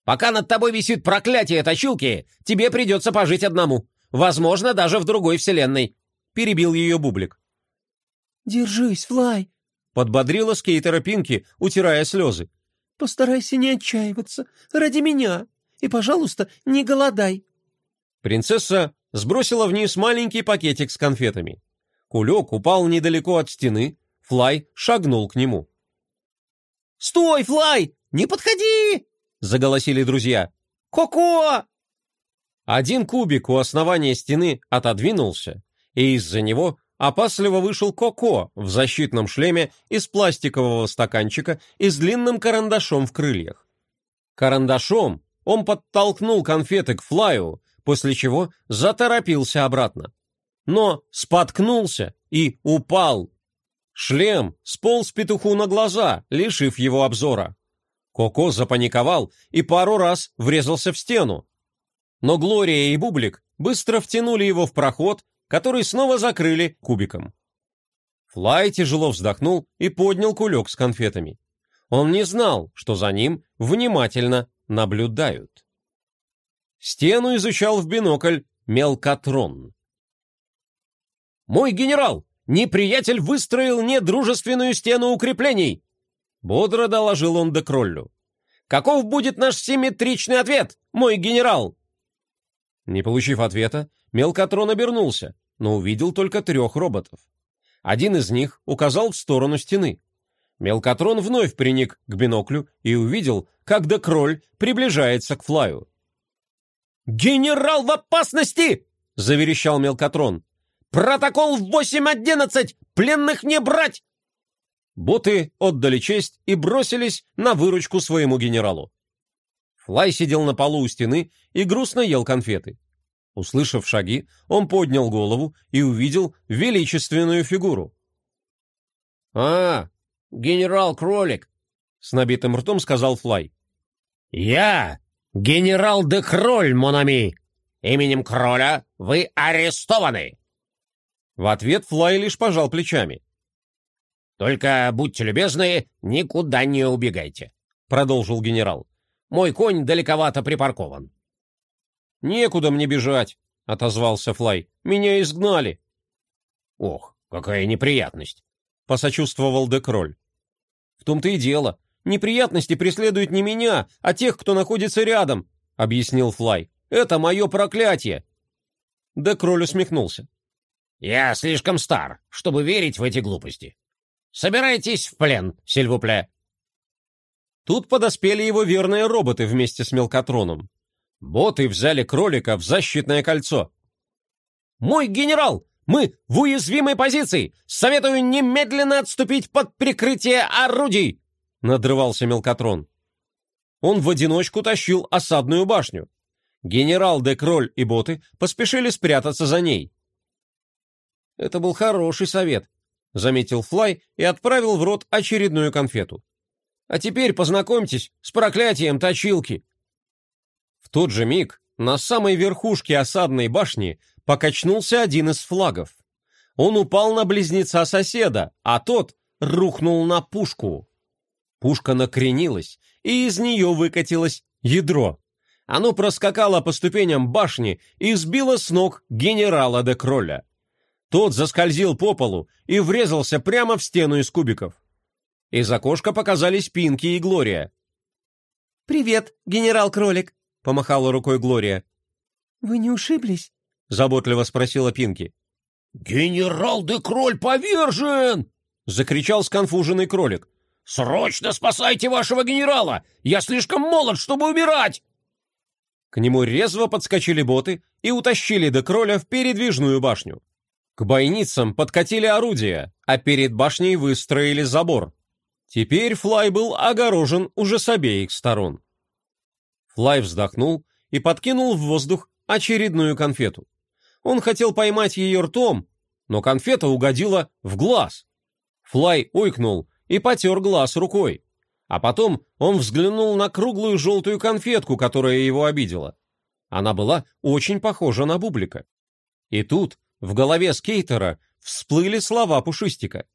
«Пока над тобой висит проклятие точилки, тебе придется пожить одному. Возможно, даже в другой вселенной», — перебил ее Бублик. «Держись, Флай», — подбодрила скейтера Пинки, утирая слезы. «Постарайся не отчаиваться. Ради меня. И, пожалуйста, не голодай». Принцесса сбросила вниз маленький пакетик с конфетами. Кулек упал недалеко от стены, Флай шагнул к нему. «Стой, Флай! Не подходи!» — заголосили друзья. «Коко!» Один кубик у основания стены отодвинулся, и из-за него опасливо вышел Коко в защитном шлеме из пластикового стаканчика и с длинным карандашом в крыльях. Карандашом он подтолкнул конфеты к Флаю, после чего заторопился обратно. Но споткнулся и упал. Шлем сполз петуху на глаза, лишив его обзора. Коко запаниковал и пару раз врезался в стену. Но Глория и Бублик быстро втянули его в проход, который снова закрыли кубиком. Флай тяжело вздохнул и поднял кулек с конфетами. Он не знал, что за ним внимательно наблюдают. Стену изучал в бинокль мелкотрон. «Мой генерал! Неприятель выстроил недружественную стену укреплений!» Бодро доложил он Декроллю. «Каков будет наш симметричный ответ, мой генерал?» Не получив ответа, Мелкотрон обернулся, но увидел только трех роботов. Один из них указал в сторону стены. Мелкотрон вновь приник к биноклю и увидел, как Декроль приближается к Флаю. «Генерал в опасности!» — заверещал Мелкотрон. «Протокол в 8.11! Пленных не брать!» Боты отдали честь и бросились на выручку своему генералу. Флай сидел на полу у стены и грустно ел конфеты. Услышав шаги, он поднял голову и увидел величественную фигуру. «А, генерал-кролик!» — с набитым ртом сказал Флай. «Я «Генерал де Кроль, Монами! Именем Кроля вы арестованы!» В ответ Флай лишь пожал плечами. «Только будьте любезны, никуда не убегайте», — продолжил генерал. «Мой конь далековато припаркован». «Некуда мне бежать», — отозвался Флай. «Меня изгнали». «Ох, какая неприятность», — посочувствовал Декроль. «В том-то и дело. Неприятности преследуют не меня, а тех, кто находится рядом», — объяснил Флай. «Это мое проклятие!» Да Кроль усмехнулся. «Я слишком стар, чтобы верить в эти глупости. Собирайтесь в плен, сильвупле». Тут подоспели его верные роботы вместе с Мелкотроном. Боты взяли кролика в защитное кольцо. «Мой генерал, мы в уязвимой позиции! Советую немедленно отступить под прикрытие орудий!» надрывался Мелкотрон. Он в одиночку тащил осадную башню. Генерал де Кроль и боты поспешили спрятаться за ней. Это был хороший совет, заметил Флай и отправил в рот очередную конфету. А теперь познакомьтесь с проклятием точилки. Тот же миг на самой верхушке осадной башни покачнулся один из флагов. Он упал на близнеца соседа, а тот рухнул на пушку. Пушка накренилась, и из нее выкатилось ядро. Оно проскакало по ступеням башни и сбило с ног генерала де Кролля. Тот заскользил по полу и врезался прямо в стену из кубиков. Из окошка показались Пинки и Глория. «Привет, генерал-кролик», — помахала рукой Глория. «Вы не ушиблись?» — заботливо спросила Пинки. «Генерал де Кроль повержен!» — закричал сконфуженный кролик. «Срочно спасайте вашего генерала! Я слишком молод, чтобы умирать!» К нему резво подскочили боты и утащили до кроля в передвижную башню. К бойницам подкатили орудия, а перед башней выстроили забор. Теперь Флай был огорожен уже с обеих сторон. Флай вздохнул и подкинул в воздух очередную конфету. Он хотел поймать ее ртом, но конфета угодила в глаз. Флай ойкнул и потер глаз рукой. А потом он взглянул на круглую желтую конфетку, которая его обидела. Она была очень похожа на бублика. И тут в голове скейтера всплыли слова Пушистика.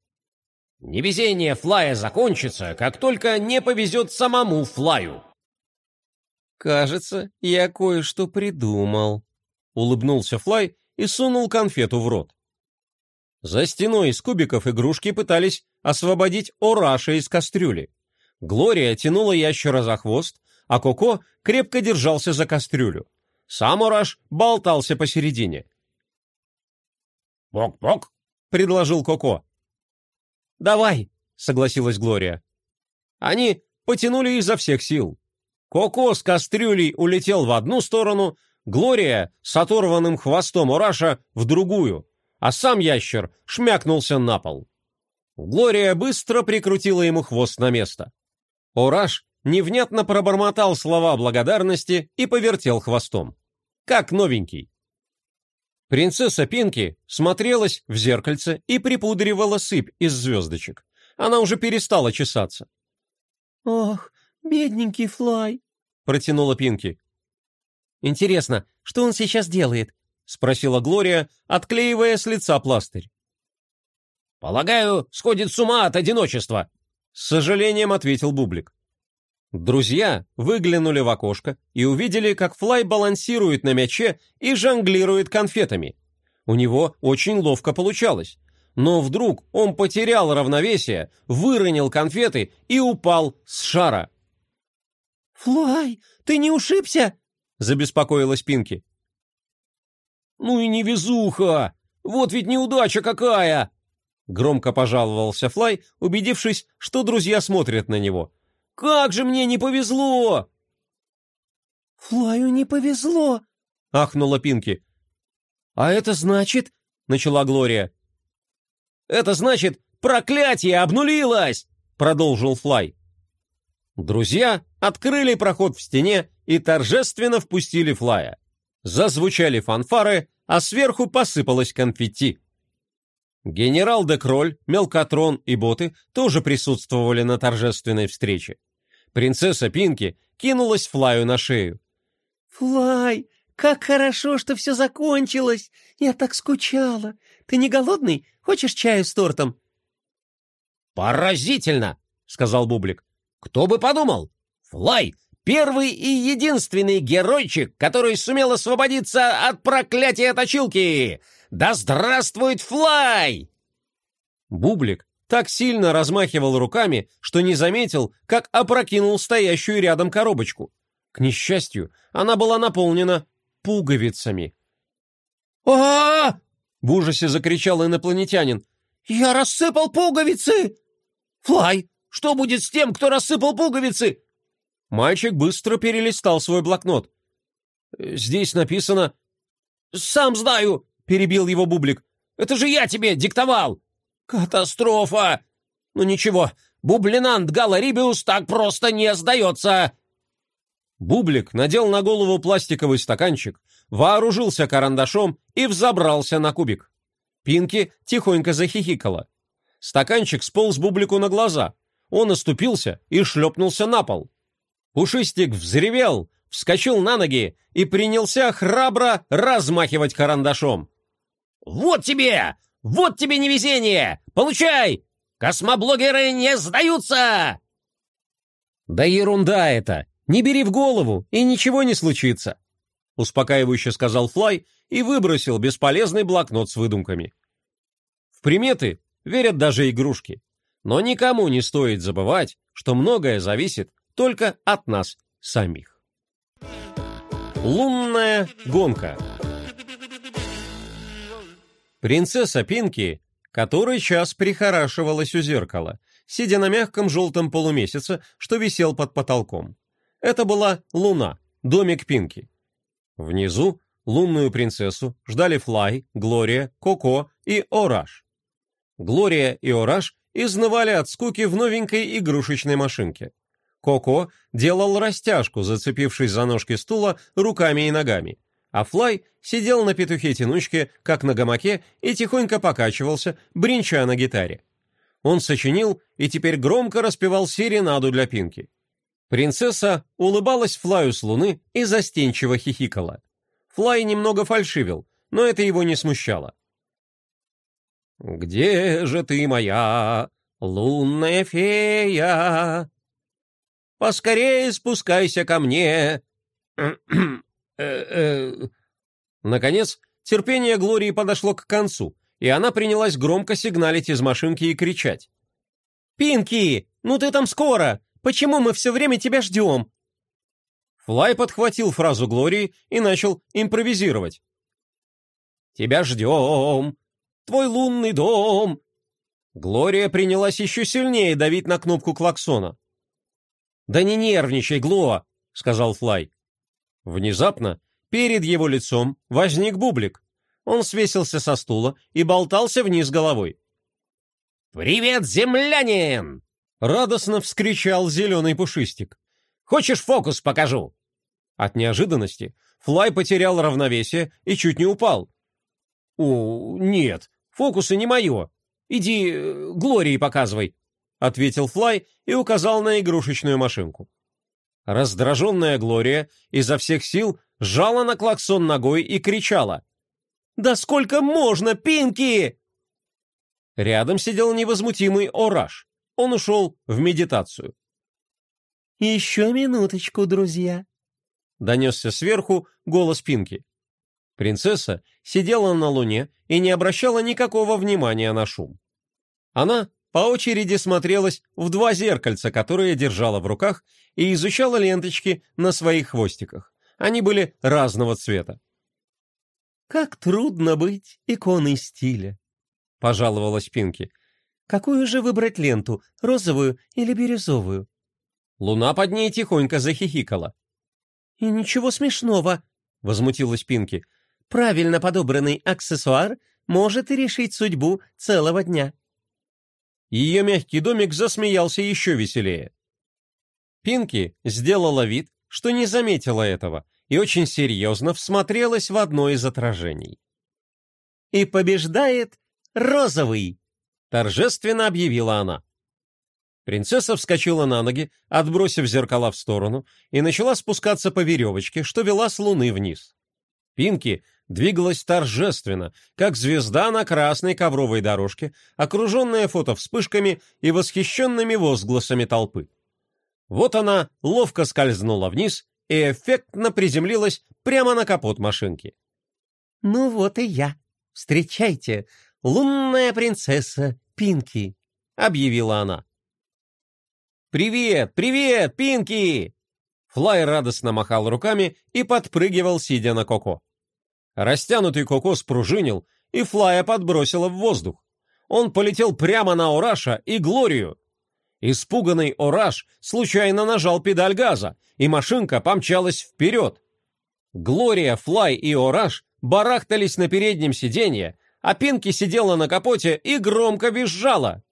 «Невезение Флая закончится, как только не повезет самому Флаю». «Кажется, я кое-что придумал», — улыбнулся Флай и сунул конфету в рот. За стеной из кубиков игрушки пытались освободить Ораша из кастрюли. Глория тянула ящера за хвост, а Коко крепко держался за кастрюлю. Сам Ораш болтался посередине. «Бок-бок», — предложил Коко. «Давай», — согласилась Глория. Они потянули изо всех сил. Коко с кастрюлей улетел в одну сторону, Глория с оторванным хвостом Ораша в другую, а сам ящер шмякнулся на пол. Глория быстро прикрутила ему хвост на место. Ораш невнятно пробормотал слова благодарности и повертел хвостом. Как новенький. Принцесса Пинки смотрелась в зеркальце и припудривала сыпь из звездочек. Она уже перестала чесаться. «Ох, бедненький Флай!» — протянула Пинки. «Интересно, что он сейчас делает?» — спросила Глория, отклеивая с лица пластырь. «Полагаю, сходит с ума от одиночества», — с сожалением ответил Бублик. Друзья выглянули в окошко и увидели, как Флай балансирует на мяче и жонглирует конфетами. У него очень ловко получалось. Но вдруг он потерял равновесие, выронил конфеты и упал с шара. «Флай, ты не ушибся?» — забеспокоилась Пинки. «Ну и невезуха! Вот ведь неудача какая!» Громко пожаловался Флай, убедившись, что друзья смотрят на него. Как же мне не повезло!» «Флаю не повезло!» — ахнула Пинки. «А это значит...» — начала Глория. «Это значит, проклятие обнулилось!» — продолжил Флай. Друзья открыли проход в стене и торжественно впустили Флая. Зазвучали фанфары, а сверху посыпалось конфетти. Генерал де Кроль, Мелкотрон и Боты тоже присутствовали на торжественной встрече. Принцесса Пинки кинулась Флаю на шею. «Флай, как хорошо, что все закончилось! Я так скучала! Ты не голодный? Хочешь чаю с тортом?» «Поразительно!» — сказал Бублик. «Кто бы подумал? Флай — первый и единственный геройчик, который сумел освободиться от проклятия точилки! Да здравствует Флай!» Бублик так сильно размахивал руками, что не заметил, как опрокинул стоящую рядом коробочку. К несчастью, она была наполнена пуговицами. а, В ужасе закричал инопланетянин. «Я рассыпал пуговицы!» «Флай, что будет с тем, кто рассыпал пуговицы?» Мальчик быстро перелистал свой блокнот. «Здесь написано...» «Сам знаю!» — перебил его Бублик. «Это же я тебе диктовал!» «Катастрофа! Ну ничего, бублинант Галарибиус так просто не сдается!» Бублик надел на голову пластиковый стаканчик, вооружился карандашом и взобрался на кубик. Пинки тихонько захихикала. Стаканчик сполз Бублику на глаза. Он оступился и шлепнулся на пол. Пушистик взревел, вскочил на ноги и принялся храбро размахивать карандашом. «Вот тебе! Вот тебе невезение! Получай!» Космоблогеры не сдаются!» «Да ерунда это! Не бери в голову, и ничего не случится!» Успокаивающе сказал Флай и выбросил бесполезный блокнот с выдумками. В приметы верят даже игрушки. Но никому не стоит забывать, что многое зависит только от нас самих. Лунная гонка Принцесса Пинки который час прихорашивалась у зеркала, сидя на мягком желтом полумесяце, что висел под потолком. Это была луна, домик Пинки. Внизу лунную принцессу ждали Флай, Глория, Коко и Ораш. Глория и Ораш изнывали от скуки в новенькой игрушечной машинке. Коко делал растяжку, зацепившись за ножки стула руками и ногами а Флай сидел на петухе-тянучке, как на гамаке, и тихонько покачивался, бренча на гитаре. Он сочинил и теперь громко распевал серенаду для Пинки. Принцесса улыбалась Флаю с луны и застенчиво хихикала. Флай немного фальшивил, но это его не смущало. «Где же ты моя, лунная фея? Поскорее спускайся ко мне!» Э, э, Наконец, терпение Глории подошло к концу, и она принялась громко сигналить из машинки и кричать. «Пинки, ну ты там скоро! Почему мы все время тебя ждем?» Флай подхватил фразу Глории и начал импровизировать. «Тебя ждем! Твой лунный дом!» Глория принялась еще сильнее давить на кнопку клаксона. «Да не нервничай, Гло!» — сказал Флай. Внезапно перед его лицом возник бублик. Он свесился со стула и болтался вниз головой. «Привет, землянин!» — радостно вскричал зеленый пушистик. «Хочешь фокус покажу?» От неожиданности Флай потерял равновесие и чуть не упал. «О, нет, фокусы не мое. Иди э, Глории показывай», — ответил Флай и указал на игрушечную машинку. Раздраженная Глория изо всех сил жала на клаксон ногой и кричала. «Да сколько можно, Пинки!» Рядом сидел невозмутимый Ораш. Он ушел в медитацию. «Еще минуточку, друзья!» Донесся сверху голос Пинки. Принцесса сидела на луне и не обращала никакого внимания на шум. Она по очереди смотрелась в два зеркальца, которые держала в руках, и изучала ленточки на своих хвостиках. Они были разного цвета. «Как трудно быть иконой стиля», — пожаловалась Пинки. «Какую же выбрать ленту, розовую или бирюзовую?» Луна под ней тихонько захихикала. «И ничего смешного», — возмутилась Пинки. «Правильно подобранный аксессуар может и решить судьбу целого дня». Ее мягкий домик засмеялся еще веселее. Пинки сделала вид, что не заметила этого, и очень серьезно всмотрелась в одно из отражений. «И побеждает розовый!» — торжественно объявила она. Принцесса вскочила на ноги, отбросив зеркала в сторону, и начала спускаться по веревочке, что вела с луны вниз. Пинки двигалась торжественно, как звезда на красной ковровой дорожке, окруженная фотовспышками и восхищенными возгласами толпы. Вот она ловко скользнула вниз и эффектно приземлилась прямо на капот машинки. «Ну вот и я. Встречайте, лунная принцесса Пинки», — объявила она. «Привет, привет, Пинки!» Флай радостно махал руками и подпрыгивал, сидя на Коко. Растянутый Коко спружинил, и Флая подбросило в воздух. Он полетел прямо на Ораша и Глорию. Испуганный Ораш случайно нажал педаль газа, и машинка помчалась вперед. Глория, Флай и Ораш барахтались на переднем сиденье, а Пинки сидела на капоте и громко визжала.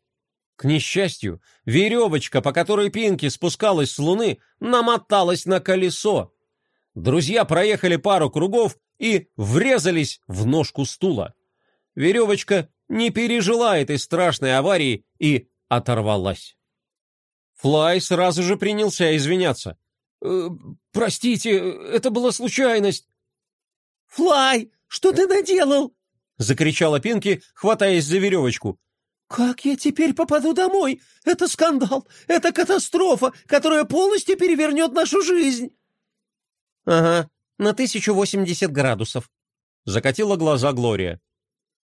К несчастью, веревочка, по которой Пинки спускалась с луны, намоталась на колесо. Друзья проехали пару кругов и врезались в ножку стула. Веревочка не пережила этой страшной аварии и оторвалась. Флай сразу же принялся извиняться. «Э, «Простите, это была случайность». «Флай, что ты наделал?» — закричала Пинки, хватаясь за веревочку. «Как я теперь попаду домой? Это скандал! Это катастрофа, которая полностью перевернет нашу жизнь!» «Ага, на 1080 градусов», — закатила глаза Глория.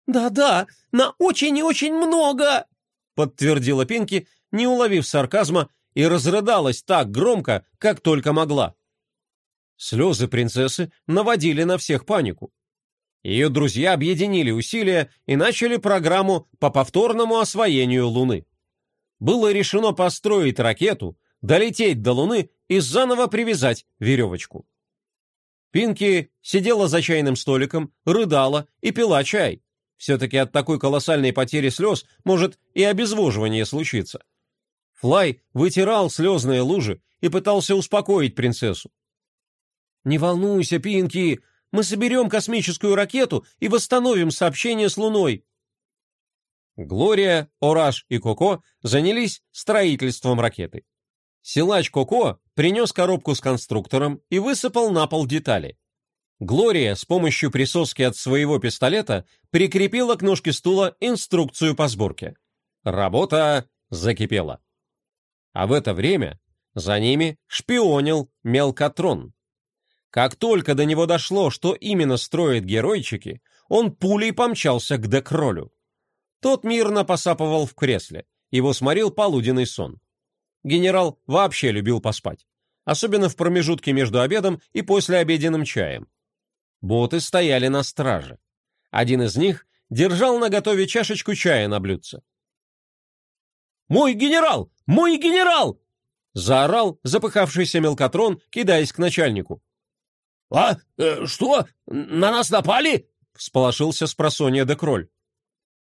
«Да-да, на очень и очень много!» — подтвердила Пинки, не уловив сарказма, и разрыдалась так громко, как только могла. Слезы принцессы наводили на всех панику. Ее друзья объединили усилия и начали программу по повторному освоению Луны. Было решено построить ракету, долететь до Луны и заново привязать веревочку. Пинки сидела за чайным столиком, рыдала и пила чай. Все-таки от такой колоссальной потери слез может и обезвоживание случиться. Флай вытирал слезные лужи и пытался успокоить принцессу. «Не волнуйся, Пинки, мы соберем космическую ракету и восстановим сообщение с Луной». Глория, Ораж и Коко занялись строительством ракеты. Силач Коко принес коробку с конструктором и высыпал на пол детали. Глория с помощью присоски от своего пистолета прикрепила к ножке стула инструкцию по сборке. Работа закипела. А в это время за ними шпионил Мелкотрон. Как только до него дошло, что именно строят геройчики, он пулей помчался к Декролю. Тот мирно посапывал в кресле, его сморил полуденный сон. Генерал вообще любил поспать, особенно в промежутке между обедом и послеобеденным чаем. Боты стояли на страже. Один из них держал наготове чашечку чая на блюдце. «Мой генерал! Мой генерал!» заорал запыхавшийся мелкотрон, кидаясь к начальнику. «А? Э, что? На нас напали?» — всполошился с просонья Декроль.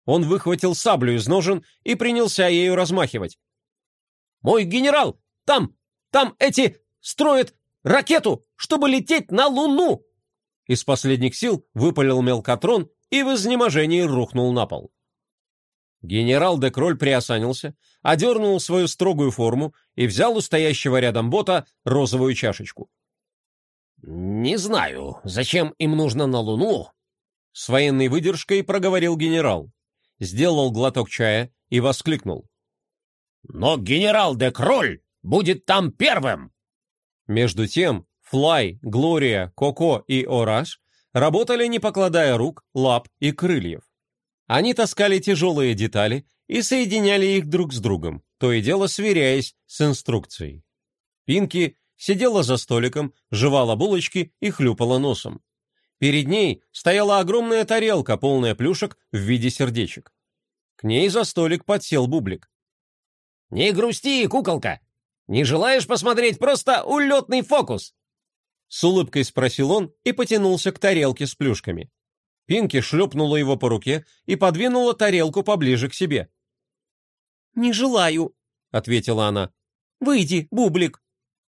Он выхватил саблю из ножен и принялся ею размахивать. «Мой генерал! Там! Там эти строят ракету, чтобы лететь на Луну!» Из последних сил выпалил мелкотрон и в изнеможении рухнул на пол. Генерал Декроль приосанился, одернул свою строгую форму и взял у стоящего рядом бота розовую чашечку. «Не знаю, зачем им нужно на Луну?» С военной выдержкой проговорил генерал. Сделал глоток чая и воскликнул. «Но генерал де Кроль будет там первым!» Между тем Флай, Глория, Коко и Ораш работали не покладая рук, лап и крыльев. Они таскали тяжелые детали и соединяли их друг с другом, то и дело сверяясь с инструкцией. Пинки сидела за столиком, жевала булочки и хлюпала носом. Перед ней стояла огромная тарелка, полная плюшек в виде сердечек. К ней за столик подсел бублик. «Не грусти, куколка! Не желаешь посмотреть просто улетный фокус?» С улыбкой спросил он и потянулся к тарелке с плюшками. Пинки шлепнула его по руке и подвинула тарелку поближе к себе. «Не желаю», — ответила она. «Выйди, бублик».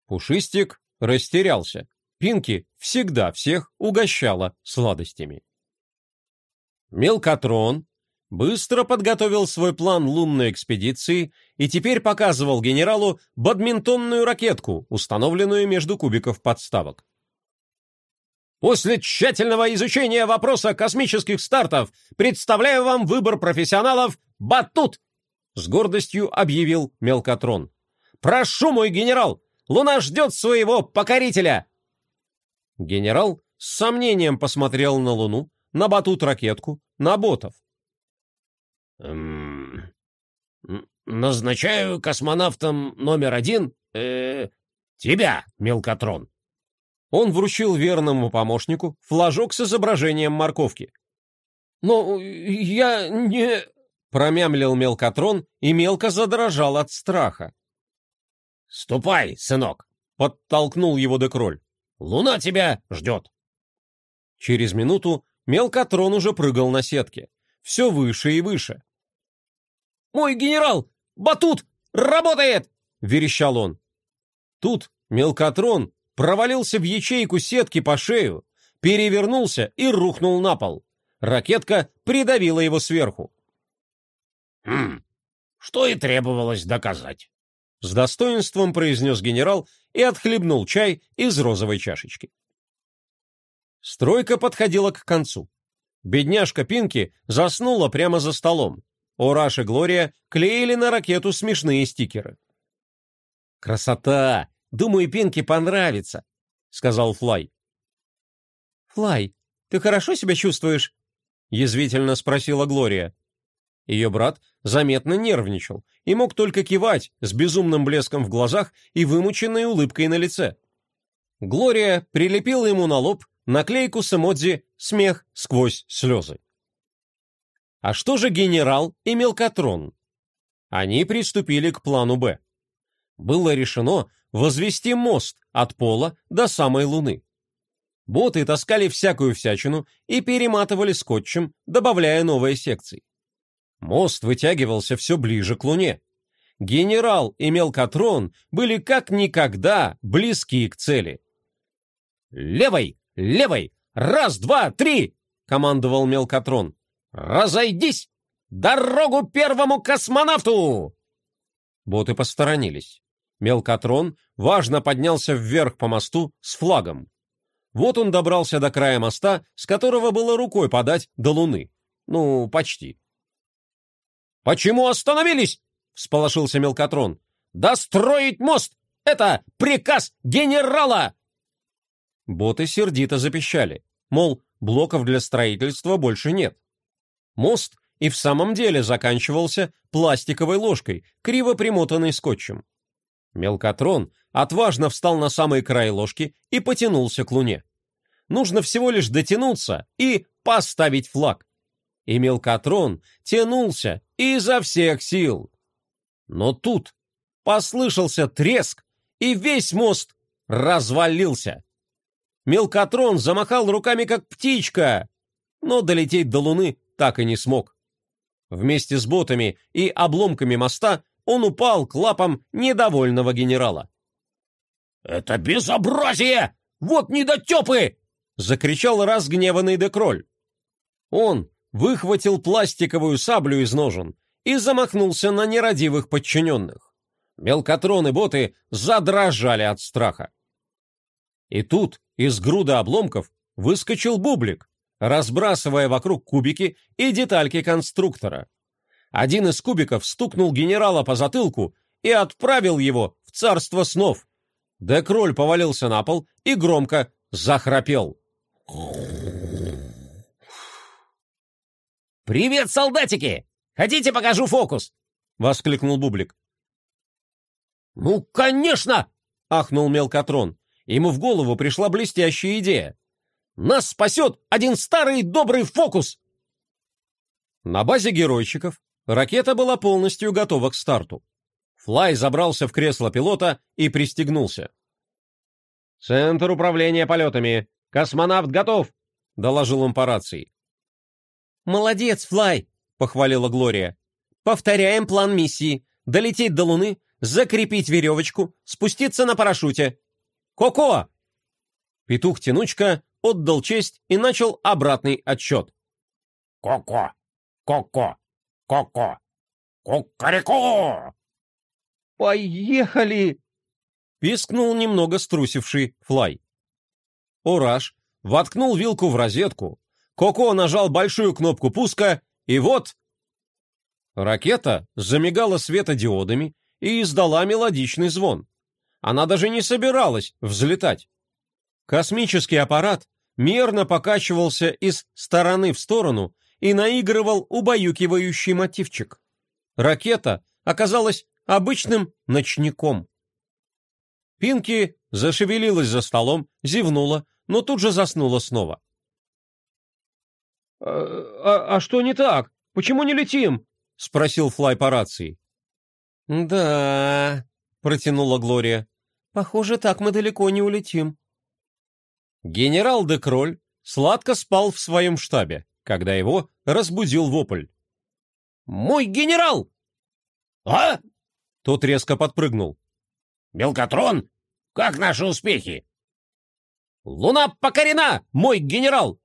Пушистик растерялся. Пинки всегда всех угощала сладостями. Мелкотрон быстро подготовил свой план лунной экспедиции и теперь показывал генералу бадминтонную ракетку, установленную между кубиков подставок. После тщательного изучения вопроса космических стартов представляю вам выбор профессионалов «Батут», — с гордостью объявил Мелкотрон. «Прошу, мой генерал, Луна ждет своего покорителя!» Генерал с сомнением посмотрел на Луну, на батут-ракетку, на ботов. «Эм, «Назначаю космонавтом номер один э, тебя, Мелкотрон». Он вручил верному помощнику флажок с изображением морковки. «Но я не...» — промямлил мелкотрон и мелко задрожал от страха. «Ступай, сынок!» — подтолкнул его Декроль. «Луна тебя ждет!» Через минуту мелкотрон уже прыгал на сетке. Все выше и выше. «Мой генерал! Батут! Работает!» — верещал он. Тут мелкотрон провалился в ячейку сетки по шею, перевернулся и рухнул на пол. Ракетка придавила его сверху. «Хм, что и требовалось доказать». С достоинством произнес генерал и отхлебнул чай из розовой чашечки. Стройка подходила к концу. Бедняжка Пинки заснула прямо за столом. Ораш и Глория клеили на ракету смешные стикеры. «Красота! Думаю, Пинки понравится», — сказал Флай. «Флай, ты хорошо себя чувствуешь?» — язвительно спросила Глория. Ее брат заметно нервничал и мог только кивать с безумным блеском в глазах и вымученной улыбкой на лице. Глория прилепила ему на лоб наклейку с эмодзи «Смех сквозь слезы». А что же генерал и мелкотрон? Они приступили к плану «Б». Было решено возвести мост от пола до самой Луны. Боты таскали всякую всячину и перематывали скотчем, добавляя новые секции. Мост вытягивался все ближе к Луне. Генерал и Мелкотрон были как никогда близки к цели. «Левой! Левой! Раз, два, три!» — командовал Мелкотрон. «Разойдись! Дорогу первому космонавту!» Боты посторонились. Мелкотрон важно поднялся вверх по мосту с флагом. Вот он добрался до края моста, с которого было рукой подать до Луны. Ну, почти. «Почему остановились?» — всполошился Мелкотрон. «Достроить мост! Это приказ генерала!» Боты сердито запищали, мол, блоков для строительства больше нет. Мост и в самом деле заканчивался пластиковой ложкой, криво примотанной скотчем. Мелкотрон отважно встал на самый край ложки и потянулся к луне. Нужно всего лишь дотянуться и поставить флаг. И мелкотрон тянулся изо всех сил. Но тут послышался треск, и весь мост развалился. Мелкотрон замахал руками, как птичка, но долететь до Луны так и не смог. Вместе с ботами и обломками моста он упал к лапам недовольного генерала. «Это безобразие! Вот недотепы!» — закричал разгневанный Декроль. Он выхватил пластиковую саблю из ножен и замахнулся на нерадивых подчиненных. Мелкотрон и боты задрожали от страха. И тут из груда обломков выскочил бублик, разбрасывая вокруг кубики и детальки конструктора. Один из кубиков стукнул генерала по затылку и отправил его в царство снов. Декроль повалился на пол и громко захрапел. «Привет, солдатики! Хотите, покажу фокус?» — воскликнул Бублик. «Ну, конечно!» — ахнул Мелкотрон. Ему в голову пришла блестящая идея. Нас спасет один старый добрый фокус!» На базе геройчиков ракета была полностью готова к старту. Флай забрался в кресло пилота и пристегнулся. «Центр управления полетами! Космонавт готов!» — доложил он по рации. «Молодец, Флай!» — похвалила Глория. «Повторяем план миссии. Долететь до Луны, закрепить веревочку, спуститься на парашюте. Коко!» Петух-тянучка отдал честь и начал обратный отчет. «Ко-ко! Ко-ко! Ко-ко! Кукареку!» «Поехали!» — пискнул немного струсивший Флай. Ораш воткнул вилку в розетку, Коко нажал большую кнопку пуска, и вот... Ракета замигала светодиодами и издала мелодичный звон. Она даже не собиралась взлетать. Космический аппарат мерно покачивался из стороны в сторону и наигрывал убаюкивающий мотивчик. Ракета оказалась обычным ночником. Пинки зашевелилась за столом, зевнула, но тут же заснула снова. «А, а, а что не так? Почему не летим?» — спросил Флай по рации. «Да...» — протянула Глория. «Похоже, так мы далеко не улетим». Генерал де Кроль сладко спал в своем штабе, когда его разбудил вопль. «Мой генерал!» «А?» Тот резко подпрыгнул. «Белкатрон, как наши успехи?» «Луна покорена, мой генерал!»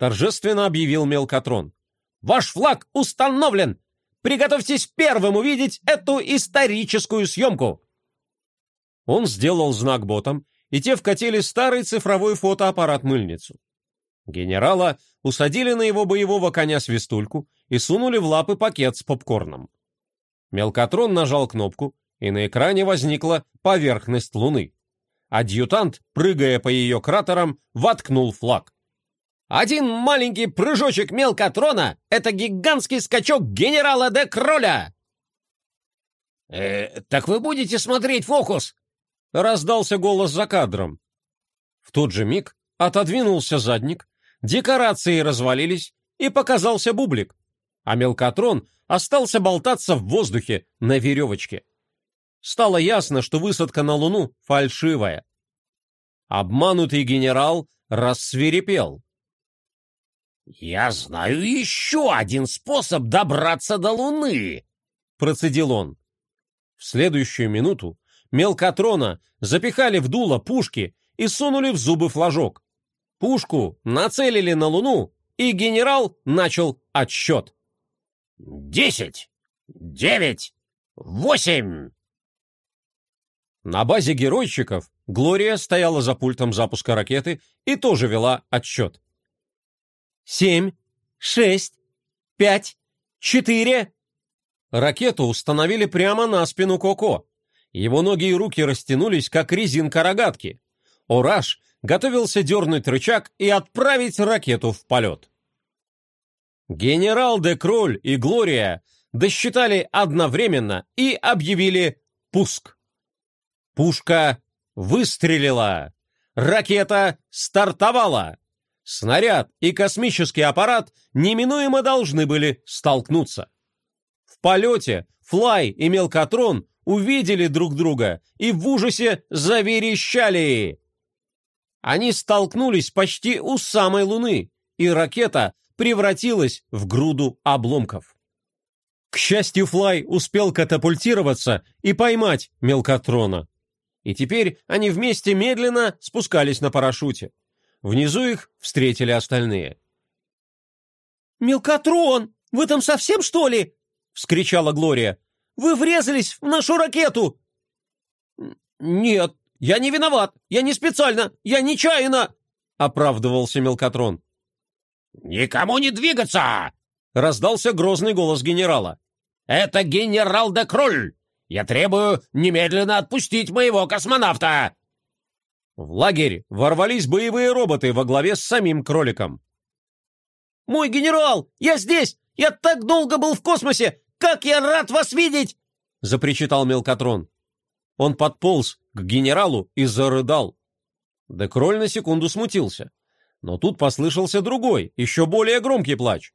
торжественно объявил Мелкотрон. «Ваш флаг установлен! Приготовьтесь первым увидеть эту историческую съемку!» Он сделал знак ботам, и те вкатили старый цифровой фотоаппарат-мыльницу. Генерала усадили на его боевого коня-свистульку и сунули в лапы пакет с попкорном. Мелкотрон нажал кнопку, и на экране возникла поверхность Луны. Адъютант, прыгая по ее кратерам, воткнул флаг. «Один маленький прыжочек Мелкотрона — это гигантский скачок генерала де Кроля!» «Э, «Так вы будете смотреть фокус?» — раздался голос за кадром. В тот же миг отодвинулся задник, декорации развалились, и показался бублик, а мелкотрон остался болтаться в воздухе на веревочке. Стало ясно, что высадка на Луну фальшивая. Обманутый генерал рассверепел. «Я знаю еще один способ добраться до Луны!» — процедил он. В следующую минуту мелкотрона запихали в дуло пушки и сунули в зубы флажок. Пушку нацелили на Луну, и генерал начал отсчет. «Десять! Девять! Восемь!» На базе геройщиков Глория стояла за пультом запуска ракеты и тоже вела отсчет. «Семь, шесть, пять, четыре...» Ракету установили прямо на спину Коко. Его ноги и руки растянулись, как резинка рогатки. Ораш готовился дернуть рычаг и отправить ракету в полет. Генерал де Кроль и Глория досчитали одновременно и объявили пуск. Пушка выстрелила. Ракета стартовала. Снаряд и космический аппарат неминуемо должны были столкнуться. В полете Флай и Мелкотрон увидели друг друга и в ужасе заверещали. Они столкнулись почти у самой Луны, и ракета превратилась в груду обломков. К счастью, Флай успел катапультироваться и поймать Мелкотрона. И теперь они вместе медленно спускались на парашюте. Внизу их встретили остальные. «Мелкотрон, вы там совсем, что ли?» — вскричала Глория. «Вы врезались в нашу ракету!» «Нет, я не виноват! Я не специально! Я нечаянно!» — оправдывался Мелкотрон. «Никому не двигаться!» — раздался грозный голос генерала. «Это генерал де Кроль! Я требую немедленно отпустить моего космонавта!» В лагерь ворвались боевые роботы во главе с самим кроликом. «Мой генерал! Я здесь! Я так долго был в космосе! Как я рад вас видеть!» — запричитал Мелкотрон. Он подполз к генералу и зарыдал. Декроль на секунду смутился. Но тут послышался другой, еще более громкий плач.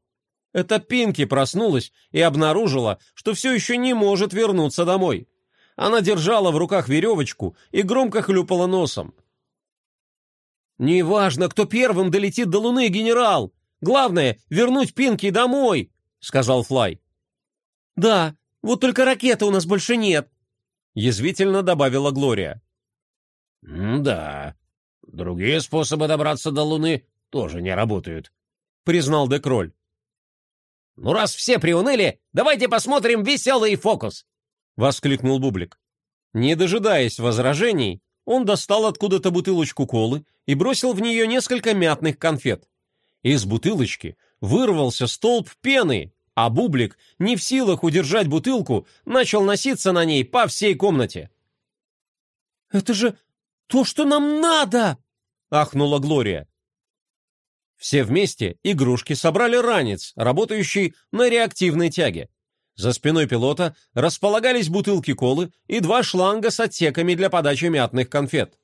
Это Пинки проснулась и обнаружила, что все еще не может вернуться домой. Она держала в руках веревочку и громко хлюпала носом. «Неважно, кто первым долетит до Луны, генерал! Главное — вернуть Пинки домой!» — сказал Флай. «Да, вот только ракеты у нас больше нет!» — язвительно добавила Глория. «Да, другие способы добраться до Луны тоже не работают», — признал Декроль. «Ну, раз все приуныли, давайте посмотрим веселый фокус!» — воскликнул Бублик. Не дожидаясь возражений, он достал откуда-то бутылочку колы и бросил в нее несколько мятных конфет. Из бутылочки вырвался столб пены, а Бублик, не в силах удержать бутылку, начал носиться на ней по всей комнате. «Это же то, что нам надо!» — ахнула Глория. Все вместе игрушки собрали ранец, работающий на реактивной тяге. За спиной пилота располагались бутылки колы и два шланга с отсеками для подачи мятных конфет.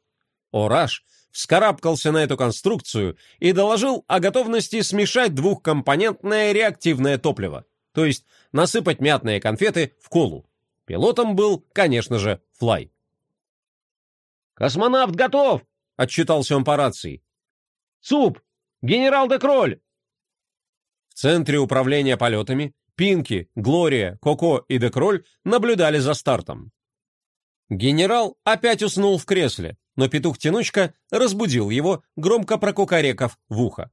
Ораш вскарабкался на эту конструкцию и доложил о готовности смешать двухкомпонентное реактивное топливо, то есть насыпать мятные конфеты в колу. Пилотом был, конечно же, Флай. «Космонавт готов!» — отчитался он по рации. «Суп! Генерал де Кроль!» В центре управления полетами Пинки, Глория, Коко и Декроль наблюдали за стартом. Генерал опять уснул в кресле, но петух-тянучка разбудил его, громко прокукарекав в ухо.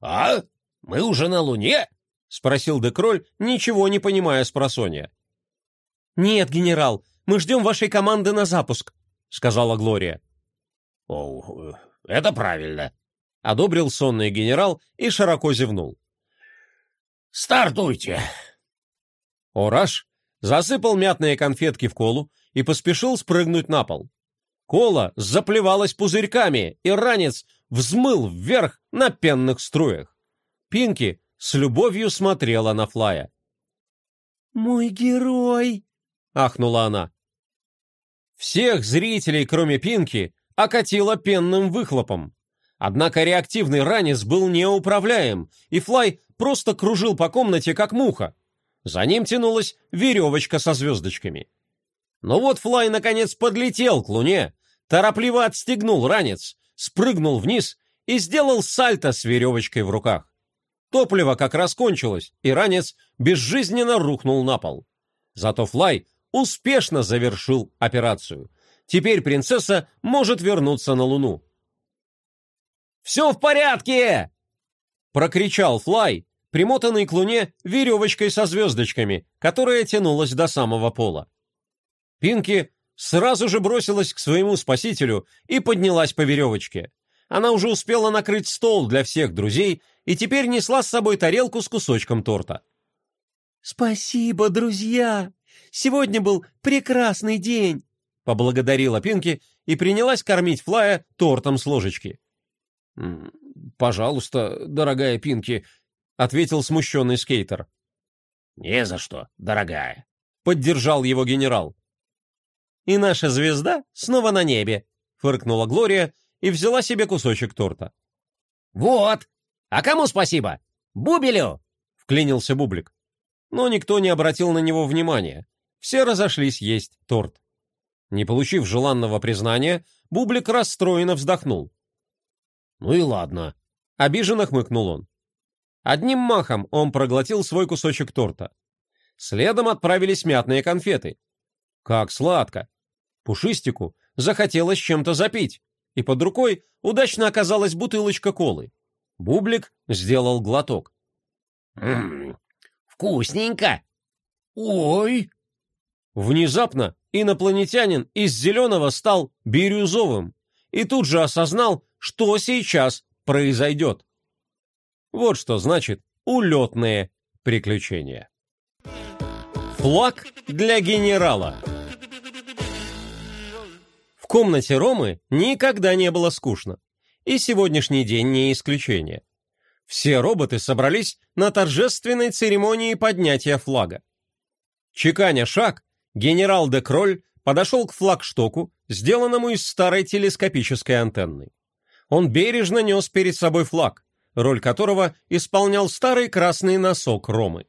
«А? Мы уже на Луне?» — спросил Декроль, ничего не понимая с просонья. «Нет, генерал, мы ждем вашей команды на запуск», — сказала Глория. «О, это правильно», — одобрил сонный генерал и широко зевнул. «Стартуйте!» Ораш засыпал мятные конфетки в колу и поспешил спрыгнуть на пол. Кола заплевалась пузырьками, и ранец взмыл вверх на пенных струях. Пинки с любовью смотрела на Флая. «Мой герой!» — ахнула она. Всех зрителей, кроме Пинки, окатило пенным выхлопом. Однако реактивный ранец был неуправляем, и Флай просто кружил по комнате, как муха. За ним тянулась веревочка со звездочками. Но вот Флай наконец подлетел к луне, торопливо отстегнул ранец, спрыгнул вниз и сделал сальто с веревочкой в руках. Топливо как раз кончилось, и ранец безжизненно рухнул на пол. Зато Флай успешно завершил операцию. Теперь принцесса может вернуться на Луну. «Все в порядке!» — прокричал Флай, примотанный к Луне веревочкой со звездочками, которая тянулась до самого пола. Пинки сразу же бросилась к своему спасителю и поднялась по веревочке. Она уже успела накрыть стол для всех друзей и теперь несла с собой тарелку с кусочком торта. «Спасибо, друзья! Сегодня был прекрасный день!» Поблагодарила Пинки и принялась кормить Флая тортом с ложечки. «Пожалуйста, дорогая Пинки», — ответил смущенный скейтер. «Не за что, дорогая», — поддержал его генерал. «И наша звезда снова на небе», — фыркнула Глория и взяла себе кусочек торта. «Вот! А кому спасибо? Бубелю!» — вклинился Бублик. Но никто не обратил на него внимания. Все разошлись есть торт. Не получив желанного признания, Бублик расстроенно вздохнул. «Ну и ладно», — обиженно хмыкнул он. Одним махом он проглотил свой кусочек торта. Следом отправились мятные конфеты. Как сладко! Пушистику захотелось чем-то запить, и под рукой удачно оказалась бутылочка колы. Бублик сделал глоток. «Ммм, вкусненько! Ой!» Внезапно инопланетянин из зеленого стал бирюзовым и тут же осознал, что сейчас произойдет. Вот что значит улетные приключения. Флаг для генерала. Комнате Ромы никогда не было скучно, и сегодняшний день не исключение. Все роботы собрались на торжественной церемонии поднятия флага. Чеканя шаг, генерал де Кроль подошел к флагштоку, сделанному из старой телескопической антенны. Он бережно нес перед собой флаг, роль которого исполнял старый красный носок Ромы.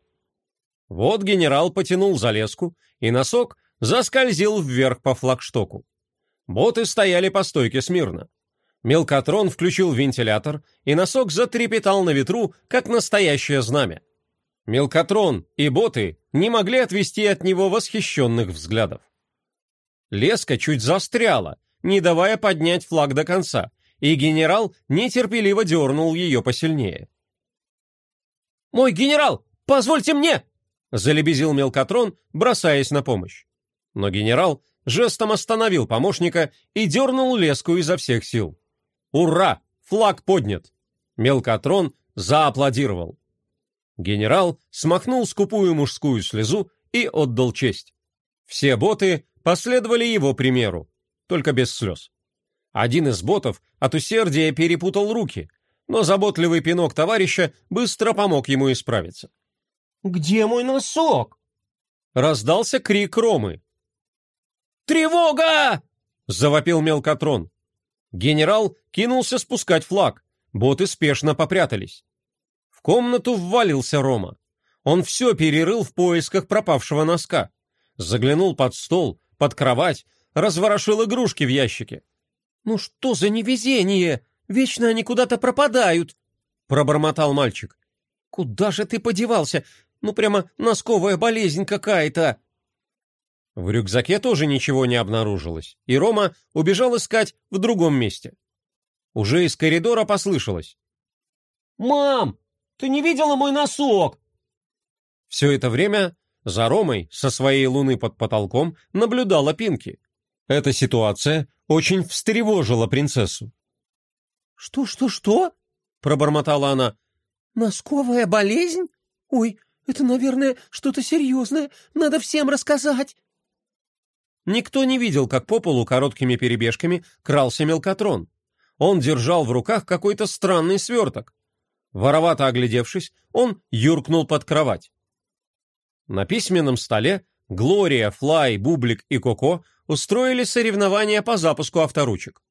Вот генерал потянул за леску, и носок заскользил вверх по флагштоку. Боты стояли по стойке смирно. Мелкотрон включил вентилятор, и носок затрепетал на ветру, как настоящее знамя. Мелкотрон и боты не могли отвести от него восхищенных взглядов. Леска чуть застряла, не давая поднять флаг до конца, и генерал нетерпеливо дернул ее посильнее. «Мой генерал, позвольте мне!» — залебезил мелкотрон, бросаясь на помощь. Но генерал жестом остановил помощника и дернул леску изо всех сил. «Ура! Флаг поднят!» Мелкотрон зааплодировал. Генерал смахнул скупую мужскую слезу и отдал честь. Все боты последовали его примеру, только без слез. Один из ботов от усердия перепутал руки, но заботливый пинок товарища быстро помог ему исправиться. «Где мой носок?» Раздался крик Ромы. «Тревога!» — завопил мелкотрон. Генерал кинулся спускать флаг, боты спешно попрятались. В комнату ввалился Рома. Он все перерыл в поисках пропавшего носка. Заглянул под стол, под кровать, разворошил игрушки в ящике. «Ну что за невезение? Вечно они куда-то пропадают!» — пробормотал мальчик. «Куда же ты подевался? Ну прямо носковая болезнь какая-то!» В рюкзаке тоже ничего не обнаружилось, и Рома убежал искать в другом месте. Уже из коридора послышалось. «Мам, ты не видела мой носок?» Все это время за Ромой со своей луны под потолком наблюдала Пинки. Эта ситуация очень встревожила принцессу. «Что, что, что?» пробормотала она. «Носковая болезнь? Ой, это, наверное, что-то серьезное. Надо всем рассказать». Никто не видел, как по полу короткими перебежками крался мелкотрон. Он держал в руках какой-то странный сверток. Воровато оглядевшись, он юркнул под кровать. На письменном столе Глория, Флай, Бублик и Коко устроили соревнования по запуску авторучек.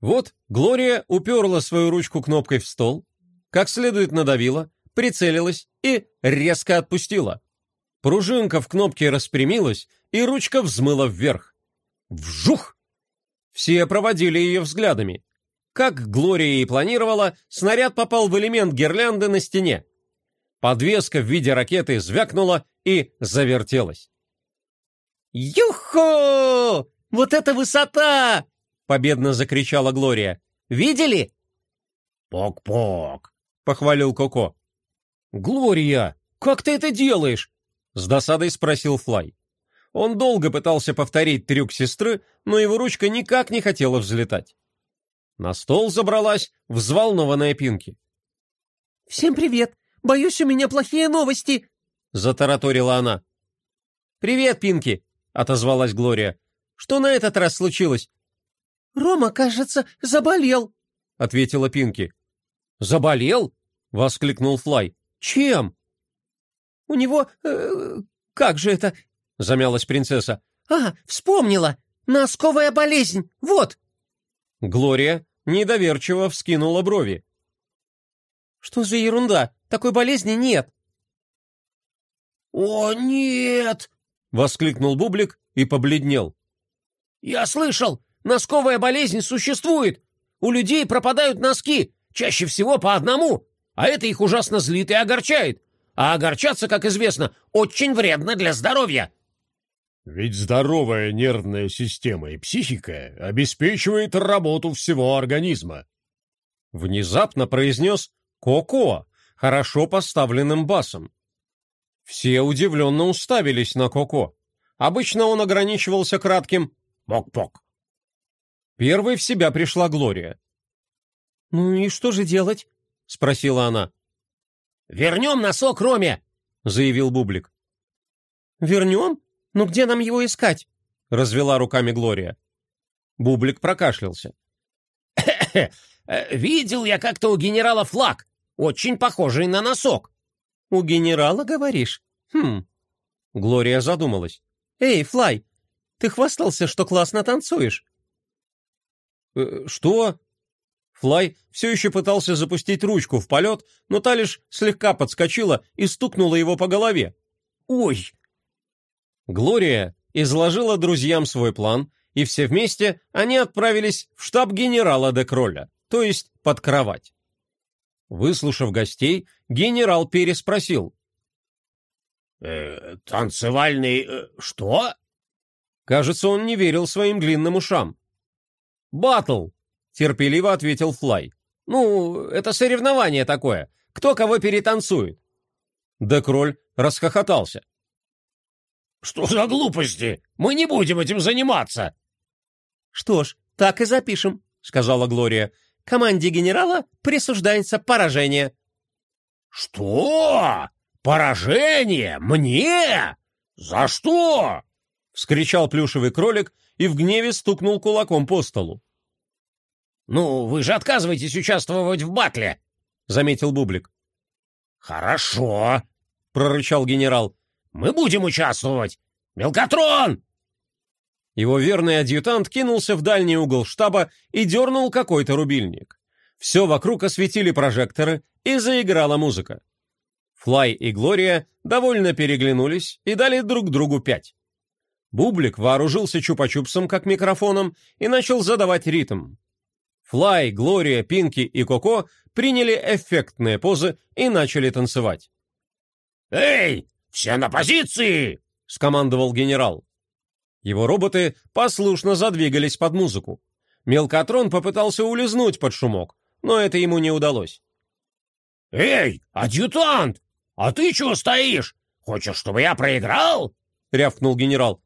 Вот Глория уперла свою ручку кнопкой в стол, как следует надавила, прицелилась и резко отпустила. Пружинка в кнопке распрямилась, и ручка взмыла вверх. Вжух! Все проводили ее взглядами. Как Глория и планировала, снаряд попал в элемент гирлянды на стене. Подвеска в виде ракеты звякнула и завертелась. «Юху! Вот это высота!» — победно закричала Глория. «Видели?» «Пок-пок!» — похвалил Коко. «Глория, как ты это делаешь?» — с досадой спросил Флай. Он долго пытался повторить трюк сестры, но его ручка никак не хотела взлетать. На стол забралась взволнованная Пинки. «Всем привет! Боюсь, у меня плохие новости!» — затараторила она. «Привет, Пинки!» — отозвалась Глория. «Что на этот раз случилось?» «Рома, кажется, заболел», — ответила Пинки. «Заболел?» — воскликнул Флай. «Чем?» «У него... Э, как же это?» — замялась принцесса. «А, вспомнила! Носковая болезнь! Вот!» Глория недоверчиво вскинула брови. «Что за ерунда? Такой болезни нет!» «О, нет!» — воскликнул Бублик и побледнел. «Я слышал, носковая болезнь существует. У людей пропадают носки, чаще всего по одному, а это их ужасно злит и огорчает. А огорчаться, как известно, очень вредно для здоровья». Ведь здоровая нервная система и психика обеспечивает работу всего организма. Внезапно произнес Коко хорошо поставленным басом. Все удивленно уставились на Коко. Обычно он ограничивался кратким «пок-пок». Первой в себя пришла Глория. «Ну и что же делать?» — спросила она. «Вернем носок Роме!» — заявил Бублик. «Вернем? Ну где нам его искать?» — развела руками Глория. Бублик прокашлялся. «Видел я как-то у генерала флаг, очень похожий на носок. «У генерала, говоришь? Хм». Глория задумалась. «Эй, Флай, ты хвастался, что классно танцуешь?» «Э, «Что?» Флай все еще пытался запустить ручку в полет, но та лишь слегка подскочила и стукнула его по голове. «Ой!» Глория изложила друзьям свой план, и все вместе они отправились в штаб генерала де Кролля, то есть под кровать. Выслушав гостей, генерал переспросил. «Э, «Танцевальный... Э, что?» Кажется, он не верил своим длинным ушам. «Баттл!» — терпеливо ответил Флай. «Ну, это соревнование такое. Кто кого перетанцует?» Декроль расхохотался. «Что за глупости? Мы не будем этим заниматься!» «Что ж, так и запишем», — сказала Глория. Команде генерала присуждается поражение». «Что? Поражение? Мне? За что?» — вскричал плюшевый кролик и в гневе стукнул кулаком по столу. «Ну, вы же отказываетесь участвовать в батле», — заметил Бублик. «Хорошо», — прорычал генерал. «Мы будем участвовать! Мелкотрон, его верный адъютант кинулся в дальний угол штаба и дернул какой-то рубильник. Все вокруг осветили прожекторы, и заиграла музыка. Флай и Глория довольно переглянулись и дали друг другу пять. Бублик вооружился чупа-чупсом как микрофоном и начал задавать ритм. Флай, Глория, Пинки и Коко приняли эффектные позы и начали танцевать. «Эй, все на позиции!» — скомандовал генерал. Его роботы послушно задвигались под музыку. Мелкотрон попытался улизнуть под шумок, но это ему не удалось. «Эй, адъютант! А ты чего стоишь? Хочешь, чтобы я проиграл?» — рявкнул генерал.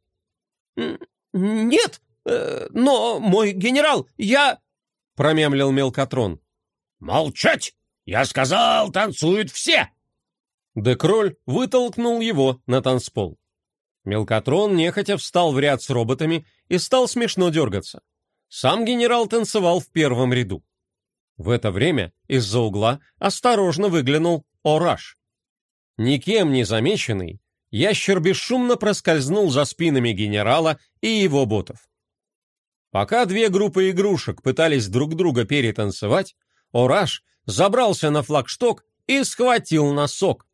«Нет, э, но, мой генерал, я...» — промямлил Мелкотрон. «Молчать! Я сказал, танцуют все!» Декроль вытолкнул его на танцпол. Мелкотрон нехотя встал в ряд с роботами и стал смешно дергаться. Сам генерал танцевал в первом ряду. В это время из-за угла осторожно выглянул Ораш. Никем не замеченный, ящер бесшумно проскользнул за спинами генерала и его ботов. Пока две группы игрушек пытались друг друга перетанцевать, Ораш забрался на флагшток и схватил носок.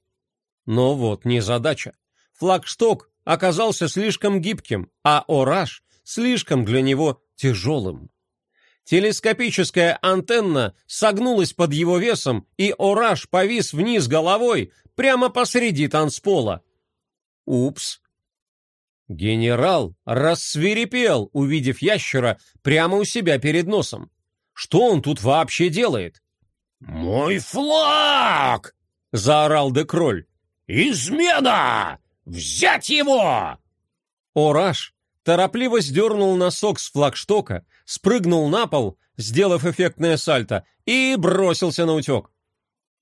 Но вот незадача. Флагшток оказался слишком гибким, а Ораш слишком для него тяжелым. Телескопическая антенна согнулась под его весом, и Ораш повис вниз головой прямо посреди танцпола. Упс. Генерал рассверепел, увидев ящера прямо у себя перед носом. Что он тут вообще делает? «Мой флаг!» — заорал Декроль. «Измена! Взять его!» Ораш торопливо сдернул носок с флагштока, спрыгнул на пол, сделав эффектное сальто, и бросился на утек.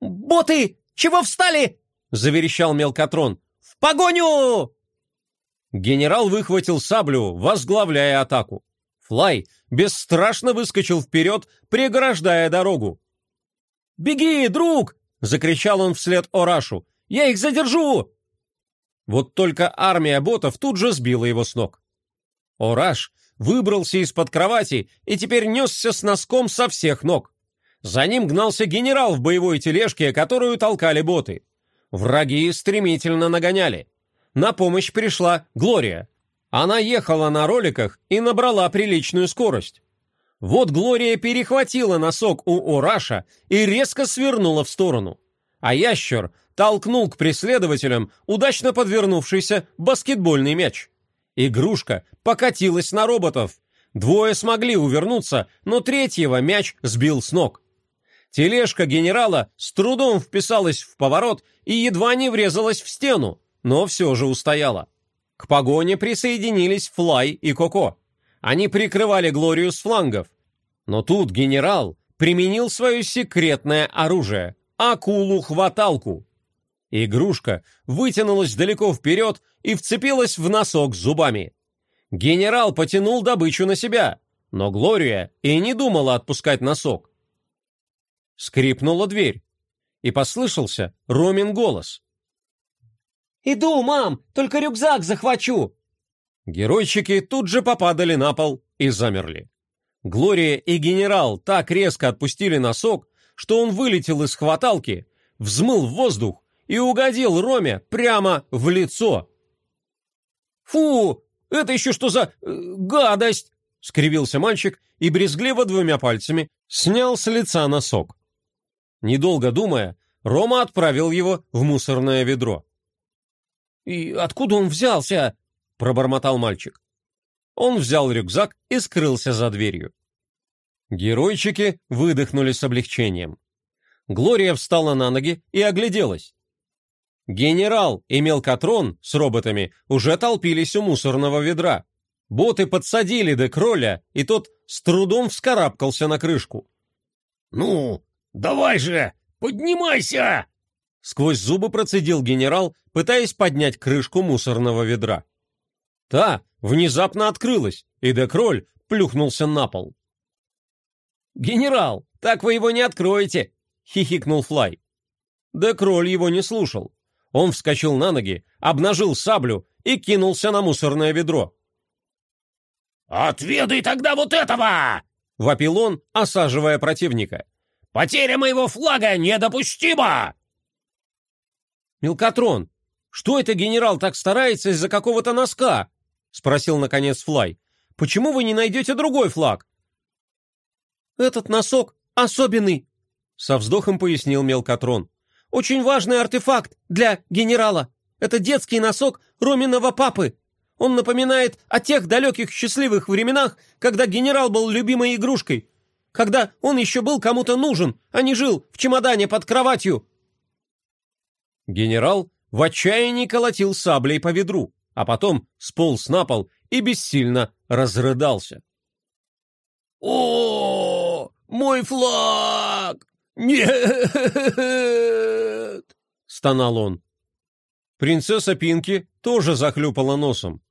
«Боты! Чего встали?» — заверещал Мелкотрон. «В погоню!» Генерал выхватил саблю, возглавляя атаку. Флай бесстрашно выскочил вперед, преграждая дорогу. «Беги, друг!» — закричал он вследОрашу. «Я их задержу!» Вот только армия ботов тут же сбила его с ног. Ораш выбрался из-под кровати и теперь несся с носком со всех ног. За ним гнался генерал в боевой тележке, которую толкали боты. Враги стремительно нагоняли. На помощь пришла Глория. Она ехала на роликах и набрала приличную скорость. Вот Глория перехватила носок у Ораша и резко свернула в сторону. А ящер толкнул к преследователям удачно подвернувшийся баскетбольный мяч. Игрушка покатилась на роботов. Двое смогли увернуться, но третьего мяч сбил с ног. Тележка генерала с трудом вписалась в поворот и едва не врезалась в стену, но все же устояла. К погоне присоединились Флай и Коко. Они прикрывали Глорию с флангов. Но тут генерал применил свое секретное оружие — акулу-хваталку. Игрушка вытянулась далеко вперед и вцепилась в носок зубами. Генерал потянул добычу на себя, но Глория и не думала отпускать носок. Скрипнула дверь, и послышался Ромин голос. «Иду, мам, только рюкзак захвачу!» Геройчики тут же попадали на пол и замерли. Глория и генерал так резко отпустили носок, что он вылетел из хваталки, взмыл в воздух и угодил Роме прямо в лицо. «Фу, это еще что за э, гадость!» — скривился мальчик и брезгливо двумя пальцами снял с лица носок. Недолго думая, Рома отправил его в мусорное ведро. «И откуда он взялся?» — пробормотал мальчик. Он взял рюкзак и скрылся за дверью. Геройчики выдохнули с облегчением. Глория встала на ноги и огляделась. Генерал и Мелкотрон с роботами уже толпились у мусорного ведра. Боты подсадили до кроля, и тот с трудом вскарабкался на крышку. «Ну, давай же, поднимайся!» Сквозь зубы процедил генерал, пытаясь поднять крышку мусорного ведра. Та внезапно открылась, и Декроль плюхнулся на пол. «Генерал, так вы его не откроете!» — хихикнул Флай. Декроль его не слушал. Он вскочил на ноги, обнажил саблю и кинулся на мусорное ведро. «Отведай тогда вот этого!» — вопил он, осаживая противника. «Потеря моего флага недопустима!» «Мелкотрон, что это генерал так старается из-за какого-то носка?» — спросил, наконец, Флай. «Почему вы не найдете другой флаг?» «Этот носок особенный», — со вздохом пояснил Мелкотрон. «Очень важный артефакт для генерала. Это детский носок Роминого папы. Он напоминает о тех далеких счастливых временах, когда генерал был любимой игрушкой, когда он еще был кому-то нужен, а не жил в чемодане под кроватью». Генерал в отчаянии колотил саблей по ведру, а потом сполз на пол и бессильно разрыдался. «О, мой флаг! «Нет!» — стонал он. Принцесса Пинки тоже захлюпала носом.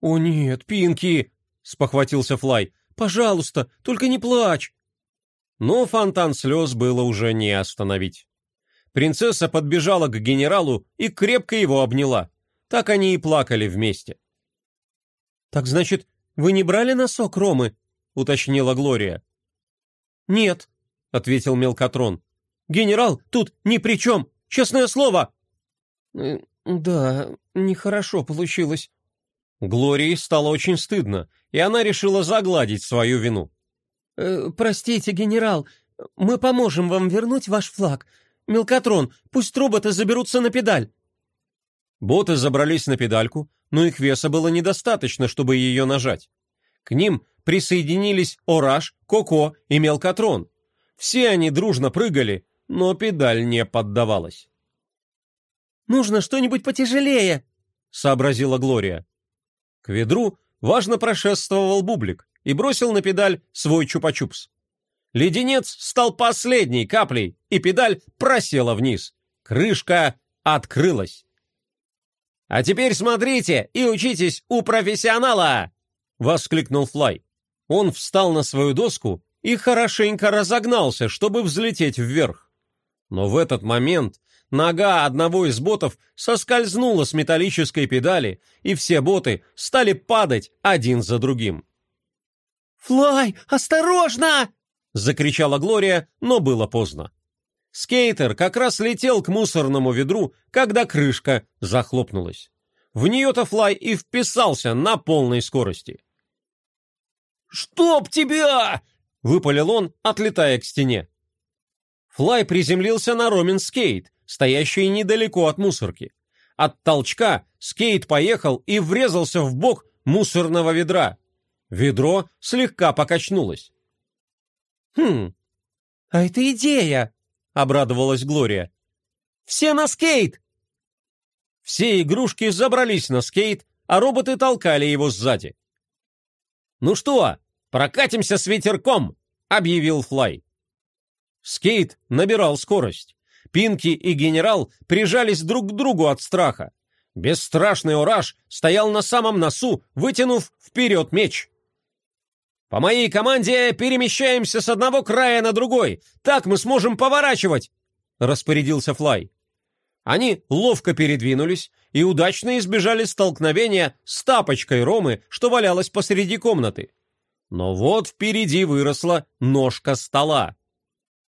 «О нет, Пинки!» — спохватился Флай. «Пожалуйста, только не плачь!» Но фонтан слез было уже не остановить. Принцесса подбежала к генералу и крепко его обняла. Так они и плакали вместе. «Так значит, вы не брали носок Ромы?» — уточнила Глория. «Нет», — ответил Мелкотрон. «Генерал тут ни при чем, честное слово!» «Э, «Да, нехорошо получилось». Глории стало очень стыдно, и она решила загладить свою вину. «Э, «Простите, генерал, мы поможем вам вернуть ваш флаг. Мелкотрон, пусть роботы заберутся на педаль». Боты забрались на педальку, но их веса было недостаточно, чтобы ее нажать. К ним присоединились Ораж, Коко и Мелкотрон. Все они дружно прыгали, но педаль не поддавалась. «Нужно что-нибудь потяжелее», — сообразила Глория. К ведру важно прошествовал Бублик и бросил на педаль свой чупа-чупс. Леденец стал последней каплей, и педаль просела вниз. Крышка открылась. «А теперь смотрите и учитесь у профессионала!» — воскликнул Флай. Он встал на свою доску и хорошенько разогнался, чтобы взлететь вверх. Но в этот момент нога одного из ботов соскользнула с металлической педали, и все боты стали падать один за другим. «Флай, осторожно!» — закричала Глория, но было поздно. Скейтер как раз летел к мусорному ведру, когда крышка захлопнулась. В нее-то Флай и вписался на полной скорости. «Чтоб тебя!» — выпалил он, отлетая к стене. Флай приземлился на Ромин скейт, стоящий недалеко от мусорки. От толчка скейт поехал и врезался в бок мусорного ведра. Ведро слегка покачнулось. «Хм, а это идея!» обрадовалась Глория. «Все на скейт!» Все игрушки забрались на скейт, а роботы толкали его сзади. «Ну что, прокатимся с ветерком!» — объявил Флай. Скейт набирал скорость. Пинки и генерал прижались друг к другу от страха. Бесстрашный ораж стоял на самом носу, вытянув вперед меч. По моей команде перемещаемся с одного края на другой. Так мы сможем поворачивать!» — распорядился Флай. Они ловко передвинулись и удачно избежали столкновения с тапочкой Ромы, что валялась посреди комнаты. Но вот впереди выросла ножка стола.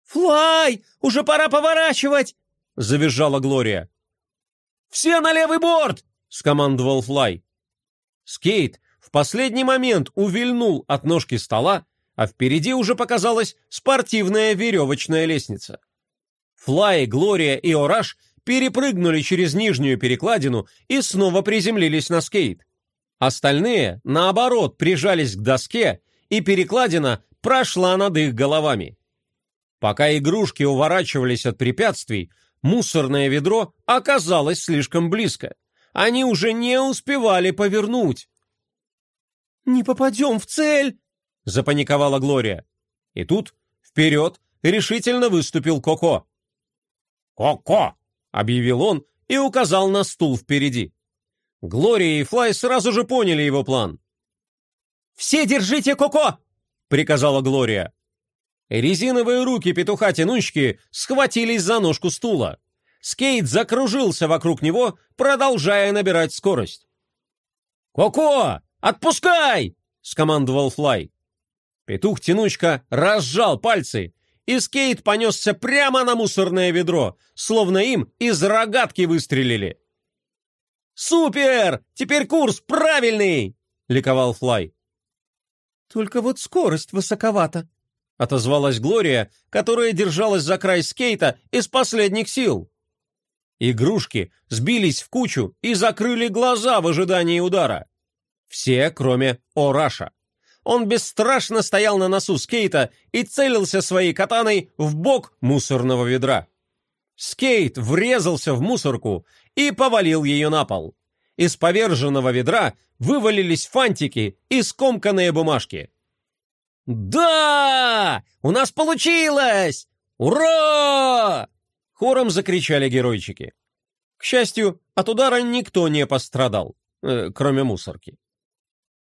«Флай! Уже пора поворачивать!» — завизжала Глория. «Все на левый борт!» — скомандовал Флай. Скейт в последний момент увильнул от ножки стола, а впереди уже показалась спортивная веревочная лестница. Флай, Глория и Ораш перепрыгнули через нижнюю перекладину и снова приземлились на скейт. Остальные, наоборот, прижались к доске, и перекладина прошла над их головами. Пока игрушки уворачивались от препятствий, мусорное ведро оказалось слишком близко. Они уже не успевали повернуть. «Не попадем в цель!» — запаниковала Глория. И тут вперед решительно выступил Коко. «Коко!» — объявил он и указал на стул впереди. Глория и Флай сразу же поняли его план. «Все держите Коко!» — приказала Глория. Резиновые руки петуха-тянучки схватились за ножку стула. Скейт закружился вокруг него, продолжая набирать скорость. «Коко! Отпускай!» — скомандовал Флай. Петух-тянучка разжал пальцы, и скейт понесся прямо на мусорное ведро, словно им из рогатки выстрелили. «Супер! Теперь курс правильный!» — ликовал Флай. «Только вот скорость высоковата», — отозвалась Глория, которая держалась за край скейта из последних сил. Игрушки сбились в кучу и закрыли глаза в ожидании удара. Все, кроме Ораша. Он бесстрашно стоял на носу скейта и целился своей катаной в бок мусорного ведра. Скейт врезался в мусорку и повалил ее на пол. Из поверженного ведра вывалились фантики и скомканные бумажки. «Да! У нас получилось!» — «Ура!» — хором закричали геройчики. К счастью, от удара никто не пострадал, э, кроме мусорки.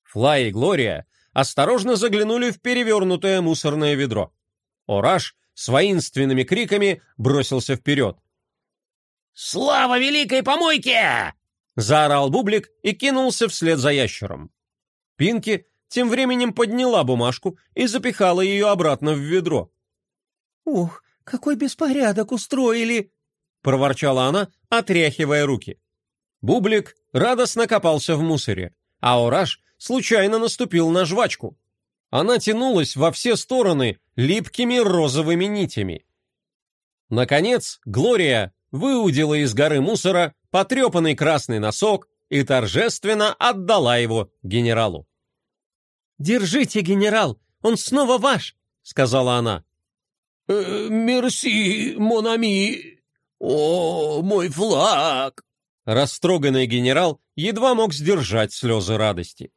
Флай и Глория осторожно заглянули в перевернутое мусорное ведро. Ораш с воинственными криками бросился вперед. «Слава великой помойке!» — заорал Бублик и кинулся вслед за ящером. Пинки тем временем подняла бумажку и запихала ее обратно в ведро. «Ух, какой беспорядок устроили!» — проворчала она, отряхивая руки. Бублик радостно копался в мусоре, а Ораш случайно наступил на жвачку. Она тянулась во все стороны липкими розовыми нитями. Наконец, Глория выудила из горы мусора потрепанный красный носок и торжественно отдала его генералу. «Держите, генерал, он снова ваш!» — сказала она. «Э, «Мерси, Монами! О, мой флаг!» Растроганный генерал едва мог сдержать слезы радости.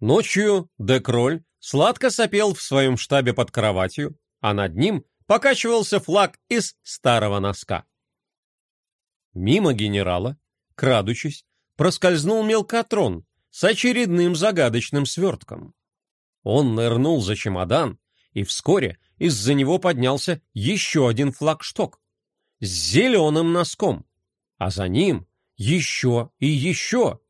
Ночью Декроль сладко сопел в своем штабе под кроватью, а над ним покачивался флаг из старого носка. Мимо генерала, крадучись, проскользнул мелкотрон с очередным загадочным свертком. Он нырнул за чемодан, и вскоре из-за него поднялся еще один флагшток с зеленым носком, а за ним еще и еще.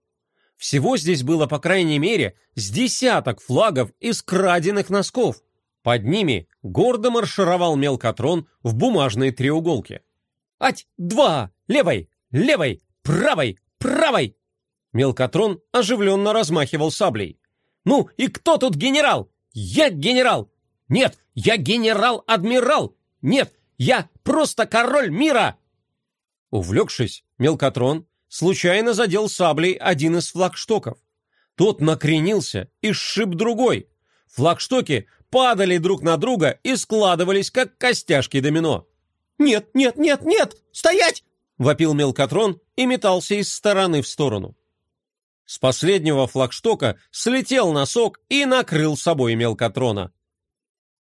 Всего здесь было, по крайней мере, с десяток флагов из краденных носков. Под ними гордо маршировал мелкотрон в бумажной треуголке. «Ать! Два! Левой! Левой! Правой! Правой!» Мелкотрон оживленно размахивал саблей. «Ну и кто тут генерал? Я генерал! Нет, я генерал-адмирал! Нет, я просто король мира!» Увлекшись, Мелкотрон случайно задел саблей один из флагштоков. Тот накренился и сшиб другой. Флагштоки падали друг на друга и складывались, как костяшки домино. «Нет, нет, нет, нет! Стоять!» — вопил мелкотрон и метался из стороны в сторону. С последнего флагштока слетел носок и накрыл собой мелкотрона.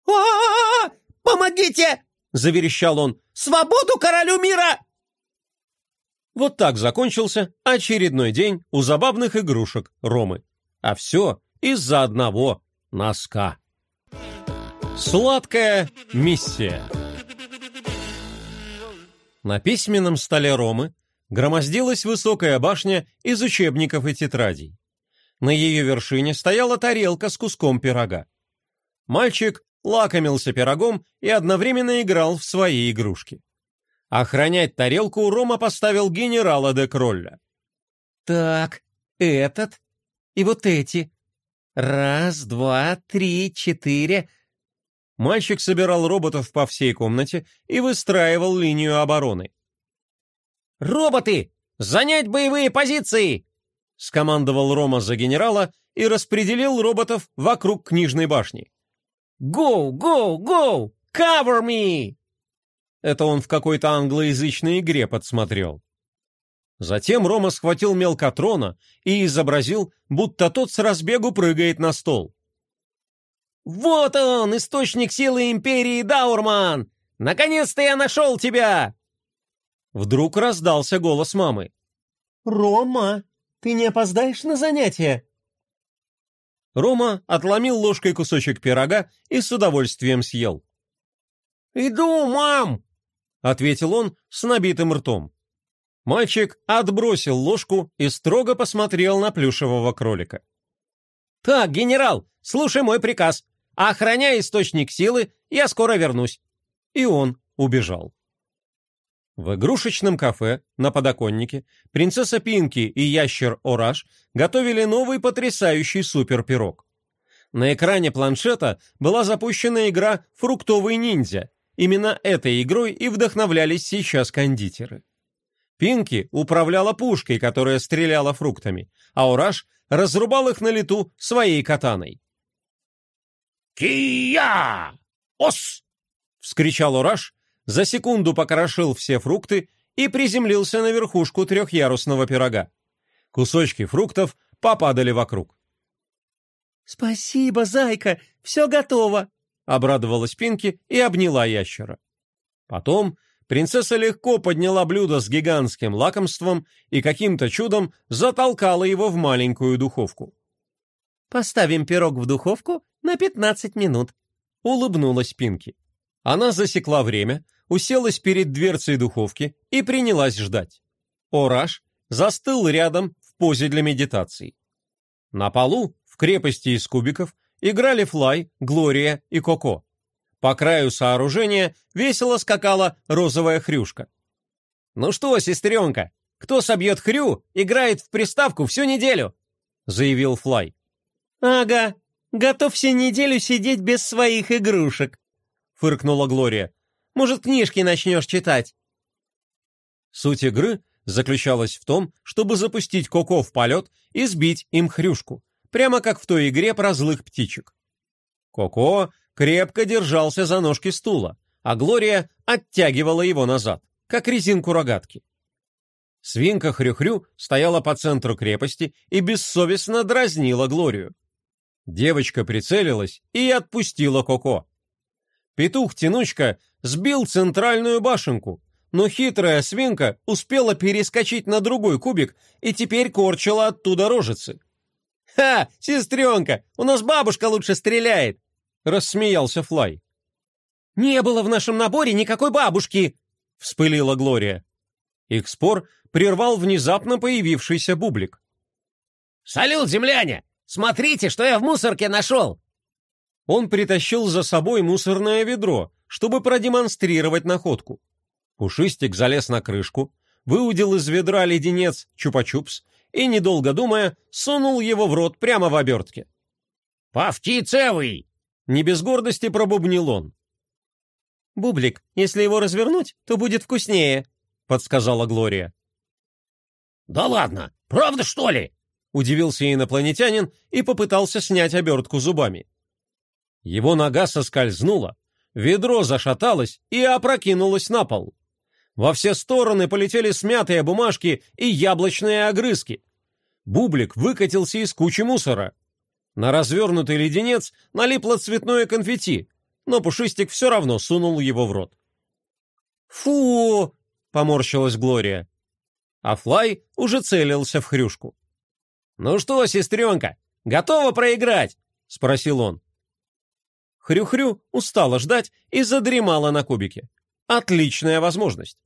а, -а, -а! Помогите!» — заверещал он. «Свободу королю мира!» Вот так закончился очередной день у забавных игрушек Ромы. А все из-за одного носка. Сладкая миссия. На письменном столе Ромы громоздилась высокая башня из учебников и тетрадей. На ее вершине стояла тарелка с куском пирога. Мальчик лакомился пирогом и одновременно играл в свои игрушки. Охранять тарелку Рома поставил генерала де Кролля. «Так, этот и вот эти. Раз, два, три, четыре...» Мальчик собирал роботов по всей комнате и выстраивал линию обороны. «Роботы! Занять боевые позиции!» — скомандовал Рома за генерала и распределил роботов вокруг книжной башни. «Go, go, go! Cover me!» Это он в какой-то англоязычной игре подсмотрел. Затем Рома схватил мелкотрона и изобразил, будто тот с разбегу прыгает на стол. «Вот он, источник силы Империи Даурман! Наконец-то я нашел тебя!» Вдруг раздался голос мамы. «Рома, ты не опоздаешь на занятия?» Рома отломил ложкой кусочек пирога и с удовольствием съел. «Иду, мам!» ответил он с набитым ртом. Мальчик отбросил ложку и строго посмотрел на плюшевого кролика. «Так, генерал, слушай мой приказ. Охраняй источник силы, я скоро вернусь». И он убежал. В игрушечном кафе на подоконнике принцесса Пинки и ящер Ораш готовили новый потрясающий суперпирог. На экране планшета была запущена игра «Фруктовый ниндзя», Именно этой игрой и вдохновлялись сейчас кондитеры. Пинки управляла пушкой, которая стреляла фруктами, а Ураж разрубал их на лету своей катаной. «Кия! Ос!» — вскричал Ураж, за секунду покрошил все фрукты и приземлился на верхушку трехъярусного пирога. Кусочки фруктов попадали вокруг. «Спасибо, зайка, все готово!» Обрадовалась Пинки и обняла ящера. Потом принцесса легко подняла блюдо с гигантским лакомством и каким-то чудом затолкала его в маленькую духовку. «Поставим пирог в духовку на 15 минут», — улыбнулась Пинки. Она засекла время, уселась перед дверцей духовки и принялась ждать. Ораш застыл рядом в позе для медитации. На полу, в крепости из кубиков, играли Флай, Глория и Коко. По краю сооружения весело скакала розовая хрюшка. «Ну что, сестренка, кто собьет хрю, играет в приставку всю неделю», — заявил Флай. «Ага, готов всю неделю сидеть без своих игрушек», — фыркнула Глория. «Может, книжки начнешь читать?» Суть игры заключалась в том, чтобы запустить Коко в полет и сбить им хрюшку, прямо как в той игре про злых птичек. Коко крепко держался за ножки стула, а Глория оттягивала его назад, как резинку рогатки. Свинка Хрю-Хрю стояла по центру крепости и бессовестно дразнила Глорию. Девочка прицелилась и отпустила Коко. Петух-тянучка сбил центральную башенку, но хитрая свинка успела перескочить на другой кубик и теперь корчила оттуда рожицы. «Ха, сестренка, у нас бабушка лучше стреляет!» — рассмеялся Флай. «Не было в нашем наборе никакой бабушки!» — вспылила Глория. Их спор прервал внезапно появившийся бублик. «Салют, земляне! Смотрите, что я в мусорке нашел!» Он притащил за собой мусорное ведро, чтобы продемонстрировать находку. Пушистик залез на крышку, выудил из ведра леденец чупа-чупс и, недолго думая, сунул его в рот прямо в обертке. «Повтицевый!» Не без гордости пробубнил он. «Бублик, если его развернуть, то будет вкуснее», — подсказала Глория. «Да ладно, правда, что ли?» — удивился инопланетянин и попытался снять обертку зубами. Его нога соскользнула, ведро зашаталось и опрокинулось на пол. Во все стороны полетели смятые бумажки и яблочные огрызки. Бублик выкатился из кучи мусора. На развернутый леденец налипло цветное конфетти, но Пушистик все равно сунул его в рот. «Фу!» — поморщилась Глория. А Флай уже целился в хрюшку. «Ну что, сестренка, готова проиграть?» — спросил он. Хрю-хрю устала ждать и задремала на кубике. Отличная возможность.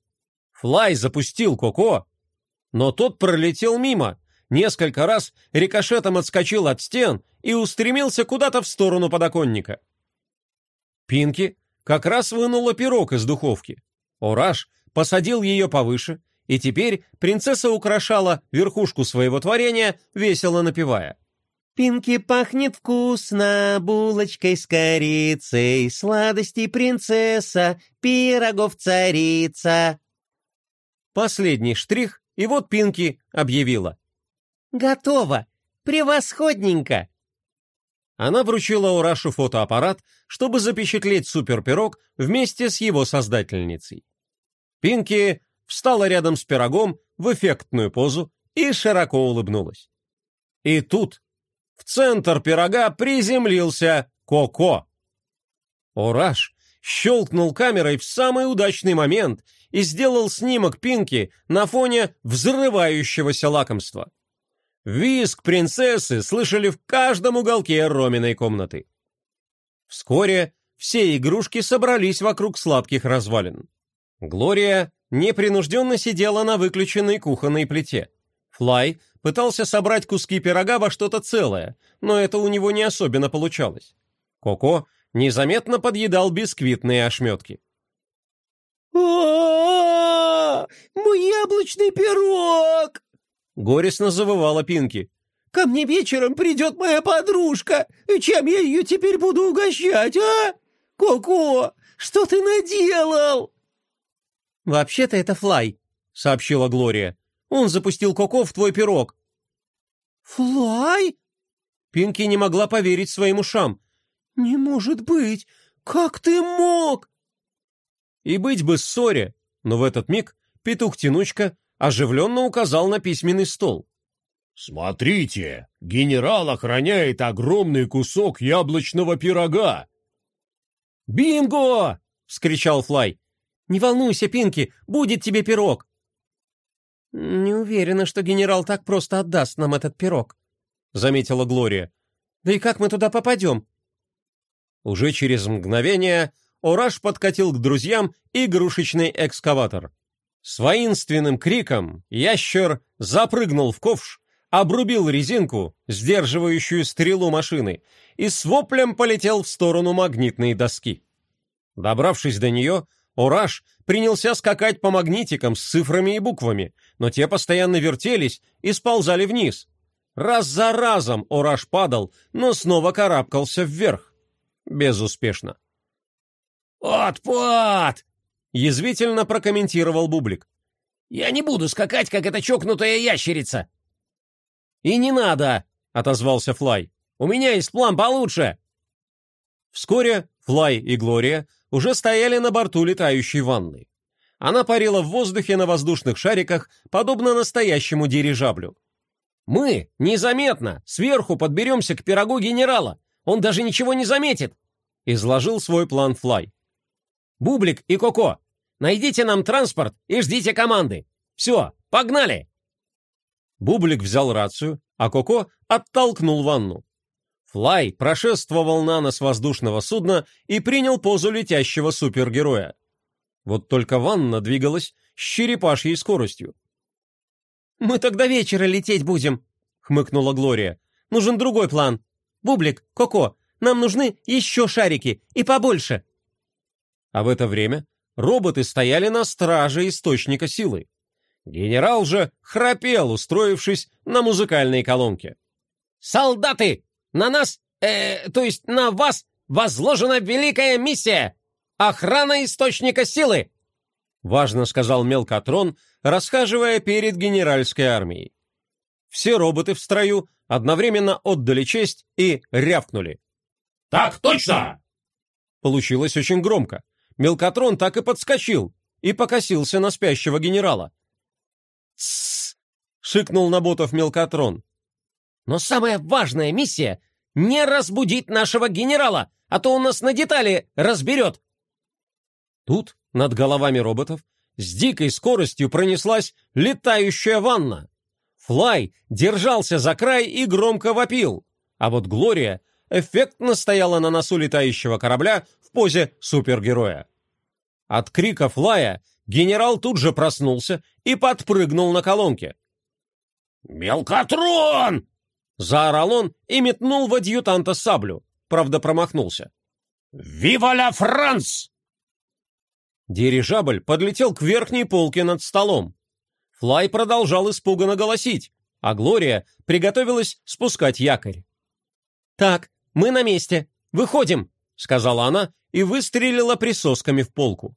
Флай запустил Коко, но тот пролетел мимо, несколько раз рикошетом отскочил от стен и устремился куда-то в сторону подоконника. Пинки как раз вынула пирог из духовки. Ораш посадил ее повыше, и теперь принцесса украшала верхушку своего творения, весело напевая. «Пинки пахнет вкусно, булочкой с корицей, сладости принцесса, пирогов царица». Последний штрих, и вот Пинки объявила. «Готово! Превосходненько!» Она вручила Урашу фотоаппарат, чтобы запечатлеть суперпирог вместе с его создательницей. Пинки встала рядом с пирогом в эффектную позу и широко улыбнулась. И тут в центр пирога приземлился Коко. Ураш щелкнул камерой в самый удачный момент и сделал снимок Пинки на фоне взрывающегося лакомства. Визг принцессы слышали в каждом уголке Роминой комнаты. Вскоре все игрушки собрались вокруг сладких развалин. Глория непринужденно сидела на выключенной кухонной плите. Флай пытался собрать куски пирога во что-то целое, но это у него не особенно получалось. Коко незаметно подъедал бисквитные ошметки. «О, мой яблочный пирог!» Горестно завывала Пинки. «Ко мне вечером придет моя подружка, и чем я ее теперь буду угощать, а? Коко, что ты наделал?» «Вообще-то это Флай», — сообщила Глория. «Он запустил Коко в твой пирог». «Флай?» Пинки не могла поверить своим ушам. «Не может быть! Как ты мог?» И быть бы ссоре, но в этот миг петух-тянучка оживленно указал на письменный стол. «Смотрите, генерал охраняет огромный кусок яблочного пирога!» «Бинго!» — вскричал Флай. Не волнуйся, Пинки, будет тебе пирог!» «Не уверена, что генерал так просто отдаст нам этот пирог», — заметила Глория. «Да и как мы туда попадем?» Уже через мгновение Ораш подкатил к друзьям игрушечный экскаватор. С воинственным криком ящер запрыгнул в ковш, обрубил резинку, сдерживающую стрелу машины, и с воплем полетел в сторону магнитной доски. Добравшись до нее, Ораш принялся скакать по магнитикам с цифрами и буквами, но те постоянно вертелись и сползали вниз. Раз за разом Ораш падал, но снова карабкался вверх. Безуспешно. «Отпад!» — язвительно прокомментировал Бублик. «Я не буду скакать, как эта чокнутая ящерица!» «И не надо!» — отозвался Флай. «У меня есть план получше!» Вскоре Флай и Глория уже стояли на борту летающей ванны. Она парила в воздухе на воздушных шариках, подобно настоящему дирижаблю. «Мы незаметно сверху подберемся к пирогу генерала. Он даже ничего не заметит!» — изложил свой план Флай. «Бублик и Коко, найдите нам транспорт и ждите команды. Все, погнали!» Бублик взял рацию, а Коко оттолкнул ванну. Флай прошествовал на нос воздушного судна и принял позу летящего супергероя. Вот только ванна двигалась с черепашьей скоростью. «Мы тогда вечера лететь будем», — хмыкнула Глория. «Нужен другой план. Бублик, Коко, нам нужны еще шарики, и побольше». А в это время роботы стояли на страже источника силы. Генерал же храпел, устроившись на музыкальной колонке. «Солдаты! На нас, э, то есть на вас, возложена великая миссия! Охрана источника силы!» Важно сказал Мелкотрон, расхаживая перед генеральской армией. Все роботы в строю одновременно отдали честь и рявкнули. «Так точно!» Получилось очень громко. Мелкотрон так и подскочил и покосился на спящего генерала. «Тссс!» — шикнул на ботов Мелкотрон. «Но самая важная миссия — не разбудить нашего генерала, а то он нас на детали разберет!» Тут над головами роботов с дикой скоростью пронеслась летающая ванна. Флай держался за край и громко вопил, а вот Глория эффектно стояла на носу летающего корабля в позе супергероя. От крика Флая генерал тут же проснулся и подпрыгнул на колонке. «Мелкотрон!» — заорал он и метнул в адъютанта саблю, правда промахнулся. «Вива ля Франс!» Дирижабль подлетел к верхней полке над столом. Флай продолжал испуганно голосить, а Глория приготовилась спускать якорь. «Так, мы на месте. Выходим!» — сказала она и выстрелила присосками в полку.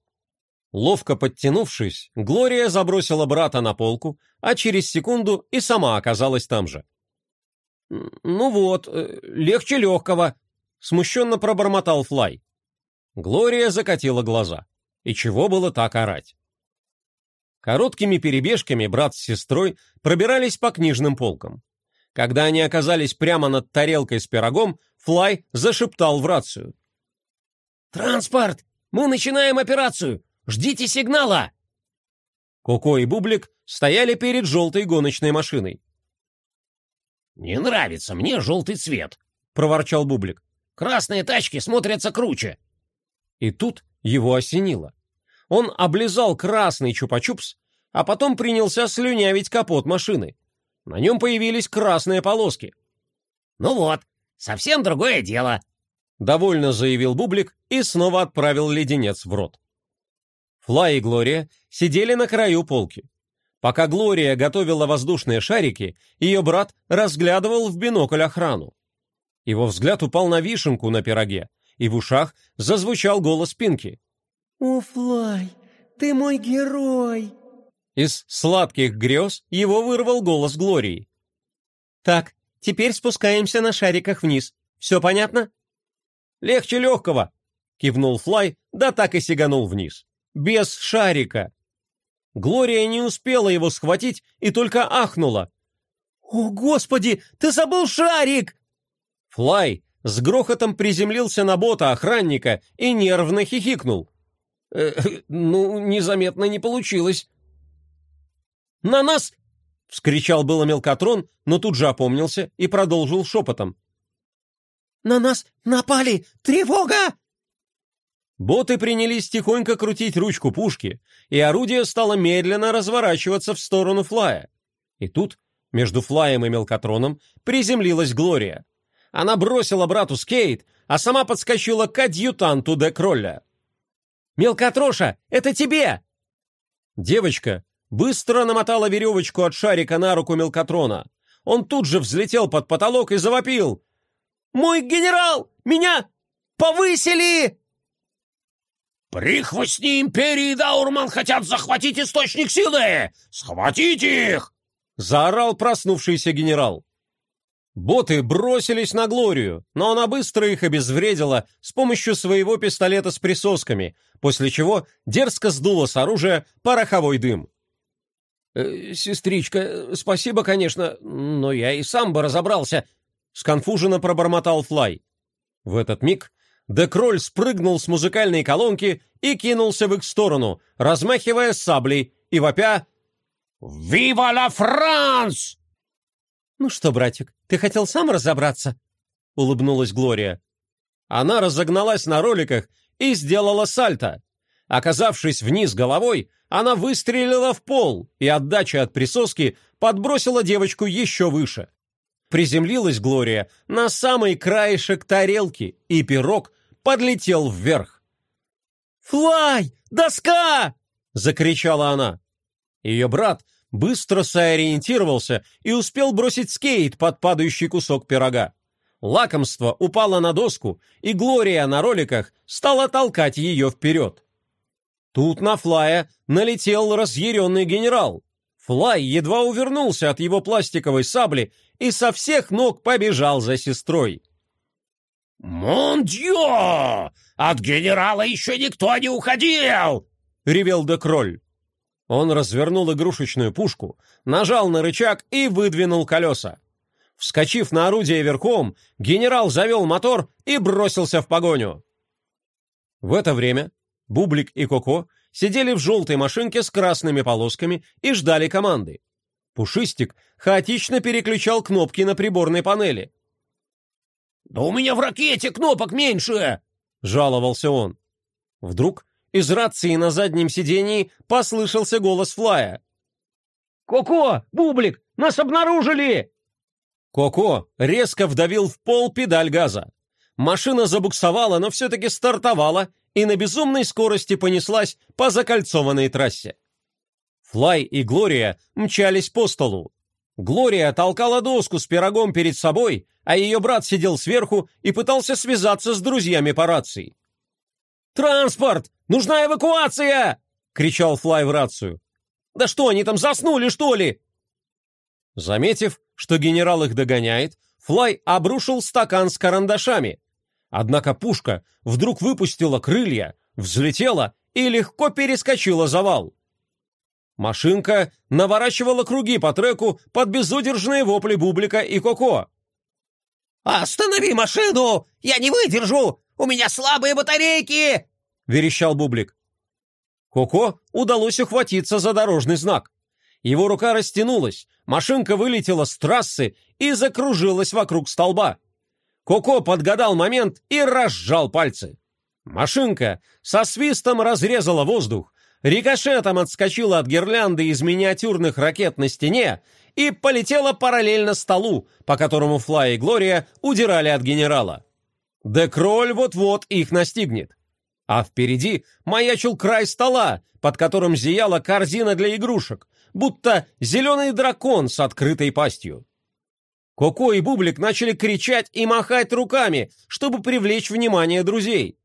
Ловко подтянувшись, Глория забросила брата на полку, а через секунду и сама оказалась там же. «Ну вот, э, легче легкого», — смущенно пробормотал Флай. Глория закатила глаза. И чего было так орать? Короткими перебежками брат с сестрой пробирались по книжным полкам. Когда они оказались прямо над тарелкой с пирогом, Флай зашептал в рацию. «Транспорт! Мы начинаем операцию! Ждите сигнала!» Коко и Бублик стояли перед желтой гоночной машиной. «Не нравится мне желтый цвет», — проворчал Бублик. «Красные тачки смотрятся круче». И тут его осенило. Он облизал красный чупа-чупс, а потом принялся слюнявить капот машины. На нем появились красные полоски. «Ну вот, совсем другое дело», — довольно заявил Бублик и снова отправил леденец в рот. Флай и Глория сидели на краю полки. Пока Глория готовила воздушные шарики, ее брат разглядывал в бинокль охрану. Его взгляд упал на вишенку на пироге, и в ушах зазвучал голос Пинки. «О, Флай, ты мой герой!» Из сладких грез его вырвал голос Глории. «Так, теперь спускаемся на шариках вниз. Все понятно?» «Легче легкого!» — кивнул Флай, да так и сиганул вниз. «Без шарика!» Глория не успела его схватить и только ахнула. «О, Господи, ты забыл шарик!» Флай с грохотом приземлился на бота охранника и нервно хихикнул. Э, ну, незаметно не получилось. «На нас!» — вскричал было мелкотрон, но тут же опомнился и продолжил шепотом. «На нас напали! Тревога!» Боты принялись тихонько крутить ручку пушки, и орудие стало медленно разворачиваться в сторону Флая. И тут между Флаем и Мелкотроном приземлилась Глория. Она бросила брату скейт, а сама подскочила к адъютанту де Кролля. «Мелкотроша, это тебе!» Девочка быстро намотала веревочку от шарика на руку Мелкотрона. Он тут же взлетел под потолок и завопил. «Мой генерал! Меня повысили!» «Прихвостни империи Даурман хотят захватить источник силы! Схватите их!» Заорал проснувшийся генерал. Боты бросились на Глорию, но она быстро их обезвредила с помощью своего пистолета с присосками, после чего дерзко сдула с оружия пороховой дым. «Э, «Сестричка, спасибо, конечно, но я и сам бы разобрался», — сконфуженно пробормотал Флай. В этот миг Декроль спрыгнул с музыкальной колонки и кинулся в их сторону, размахивая саблей и вопя «Вива ла Франс!» «Ну что, братик, ты хотел сам разобраться?» — улыбнулась Глория. Она разогналась на роликах и сделала сальто. Оказавшись вниз головой, она выстрелила в пол и отдача от присоски подбросила девочку еще выше. Приземлилась Глория на самый краешек тарелки, и пирог подлетел вверх. «Флай! Доска!» — закричала она. Ее брат быстро сориентировался и успел бросить скейт под падающий кусок пирога. Лакомство упало на доску, и Глория на роликах стала толкать ее вперед. Тут на Флая налетел разъяренный генерал. Флай едва увернулся от его пластиковой сабли и со всех ног побежал за сестрой. «Мондьё! От генерала еще никто не уходил!» — ревел Декроль. Он развернул игрушечную пушку, нажал на рычаг и выдвинул колеса. Вскочив на орудие верхом, генерал завел мотор и бросился в погоню. В это время Бублик и Коко сидели в желтой машинке с красными полосками и ждали команды. Пушистик хаотично переключал кнопки на приборной панели. «Да у меня в ракете кнопок меньше!» — жаловался он. Вдруг из рации на заднем сидении послышался голос Флая. «Коко! Бублик! Нас обнаружили!» Коко резко вдавил в пол педаль газа. Машина забуксовала, но все-таки стартовала и на безумной скорости понеслась по закольцованной трассе. Флай и Глория мчались по столу. Глория толкала доску с пирогом перед собой, а ее брат сидел сверху и пытался связаться с друзьями по рации. «Транспорт! Нужна эвакуация!» — кричал Флай в рацию. «Да что, они там заснули, что ли?» Заметив, что генерал их догоняет, Флай обрушил стакан с карандашами. Однако пушка вдруг выпустила крылья, взлетела и легко перескочила завал. Машинка наворачивала круги по треку под безудержные вопли Бублика и Коко. «Останови машину! Я не выдержу! У меня слабые батарейки!» — верещал Бублик. Коко удалось ухватиться за дорожный знак. Его рука растянулась, машинка вылетела с трассы и закружилась вокруг столба. Коко подгадал момент и разжал пальцы. Машинка со свистом разрезала воздух, рикошетом отскочила от гирлянды из миниатюрных ракет на стене и полетела параллельно столу, по которому Флай и Глория удирали от генерала. Декроль вот-вот их настигнет. А впереди маячил край стола, под которым зияла корзина для игрушек, будто зеленый дракон с открытой пастью. Коко и Бублик начали кричать и махать руками, чтобы привлечь внимание друзей.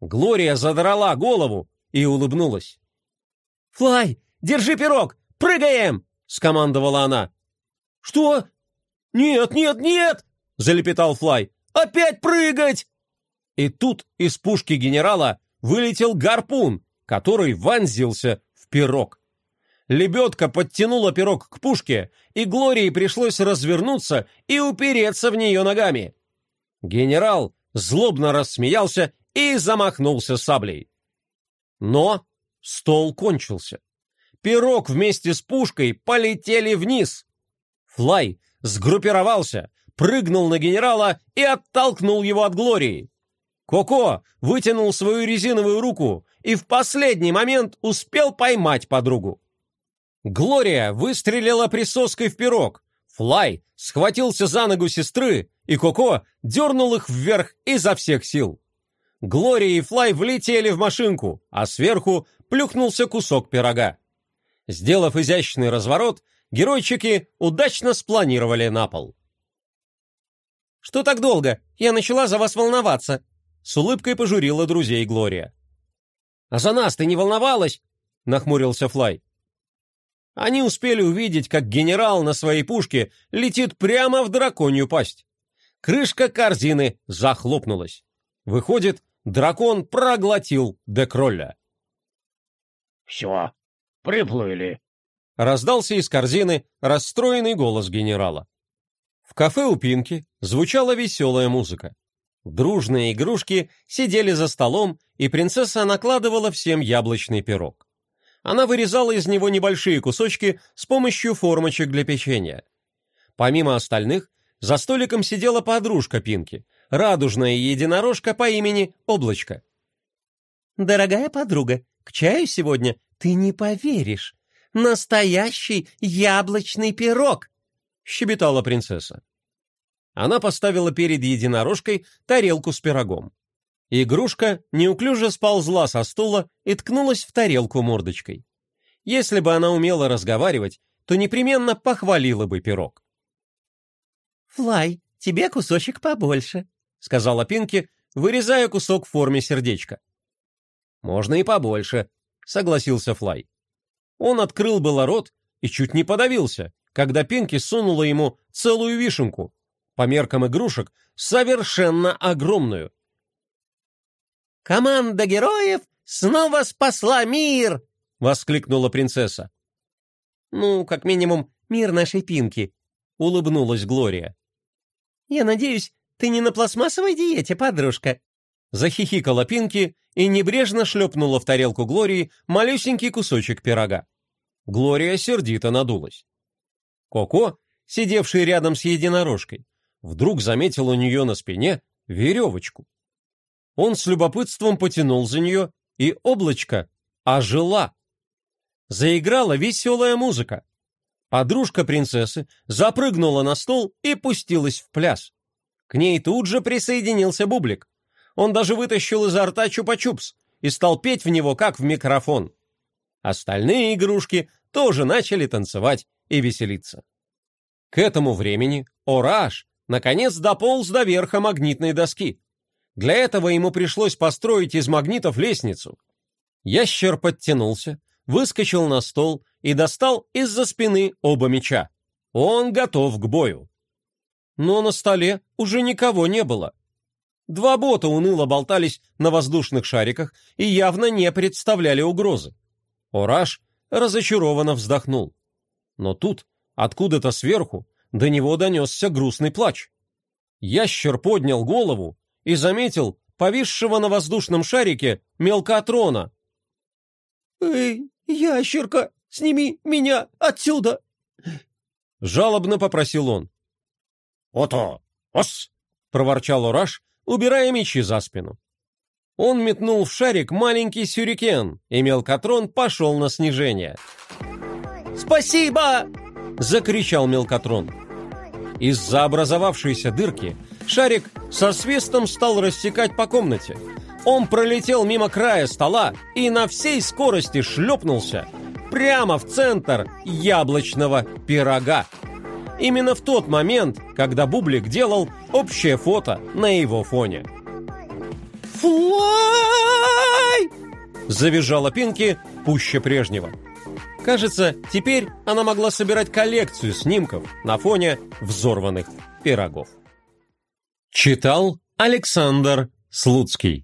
Глория задрала голову и улыбнулась. «Флай, держи пирог! Прыгаем!» — скомандовала она. «Что? Нет, нет, нет!» — залепетал Флай. «Опять прыгать!» И тут из пушки генерала вылетел гарпун, который вонзился в пирог. Лебедка подтянула пирог к пушке, и Глории пришлось развернуться и упереться в нее ногами. Генерал злобно рассмеялся и замахнулся саблей. Но стол кончился. Пирог вместе с пушкой полетели вниз. Флай сгруппировался, прыгнул на генерала и оттолкнул его от Глории. Коко вытянул свою резиновую руку и в последний момент успел поймать подругу. Глория выстрелила присоской в пирог. Флай схватился за ногу сестры, и Коко дернул их вверх изо всех сил. Глория и Флай влетели в машинку, а сверху плюхнулся кусок пирога. Сделав изящный разворот, геройчики удачно спланировали на пол. «Что так долго? Я начала за вас волноваться», — с улыбкой пожурила друзей Глория. «А за нас ты не волновалась?» — нахмурился Флай. Они успели увидеть, как генерал на своей пушке летит прямо в драконью пасть. Крышка корзины захлопнулась. Выходит, дракон проглотил Декролля. «Все, приплыли», — раздался из корзины расстроенный голос генерала. В кафе у Пинки звучала веселая музыка. Дружные игрушки сидели за столом, и принцесса накладывала всем яблочный пирог. Она вырезала из него небольшие кусочки с помощью формочек для печенья. Помимо остальных, за столиком сидела подружка Пинки, радужная единорожка по имени Облачко. «Дорогая подруга, к чаю сегодня ты не поверишь. Настоящий яблочный пирог!» — щебетала принцесса. Она поставила перед единорожкой тарелку с пирогом. Игрушка неуклюже сползла со стула и ткнулась в тарелку мордочкой. Если бы она умела разговаривать, то непременно похвалила бы пирог. «Флай, тебе кусочек побольше», — сказала Пинки, вырезая кусок в форме сердечка. «Можно и побольше», — согласился Флай. Он открыл было рот и чуть не подавился, когда Пинки сунула ему целую вишенку, по меркам игрушек, совершенно огромную. «Команда героев снова спасла мир!» — воскликнула принцесса. «Ну, как минимум, мир нашей Пинки», — улыбнулась Глория. «Я надеюсь, ты не на пластмассовой диете, подружка?» Захихикала Пинки и небрежно шлепнула в тарелку Глории малюсенький кусочек пирога. Глория сердито надулась. Коко, сидевший рядом с единорожкой, вдруг заметил у нее на спине веревочку. Он с любопытством потянул за нее, и облачко ожила. Заиграла веселая музыка. Подружка принцессы запрыгнула на стол и пустилась в пляс. К ней тут же присоединился Бублик. Он даже вытащил изо рта чупа-чупс и стал петь в него, как в микрофон. Остальные игрушки тоже начали танцевать и веселиться. К этому времени Ораж наконец дополз до верха магнитной доски. Для этого ему пришлось построить из магнитов лестницу. Ящер подтянулся, выскочил на стол и достал из-за спины оба меча. Он готов к бою. Но на столе уже никого не было. Два бота уныло болтались на воздушных шариках и явно не представляли угрозы. Ораш разочарованно вздохнул. Но тут, откуда-то сверху, до него донесся грустный плач. Ящер поднял голову и заметил повисшего на воздушном шарике мелкотрона. «Эй, ящерка, сними меня отсюда!» Жалобно попросил он. «Ото! Ос!» — проворчал Ораш, убирая мечи за спину. Он метнул в шарик маленький сюрикен, и мелкотрон пошел на снижение. «Спасибо!» — закричал мелкотрон. Из-за образовавшейся дырки шарик со свистом стал рассекать по комнате. Он пролетел мимо края стола и на всей скорости шлепнулся прямо в центр яблочного пирога. Именно в тот момент, когда Бублик делал общее фото на его фоне. «Флай!» — завизжала Пинки пуще прежнего. Кажется, теперь она могла собирать коллекцию снимков на фоне взорванных пирогов. Читал Александр Слуцкий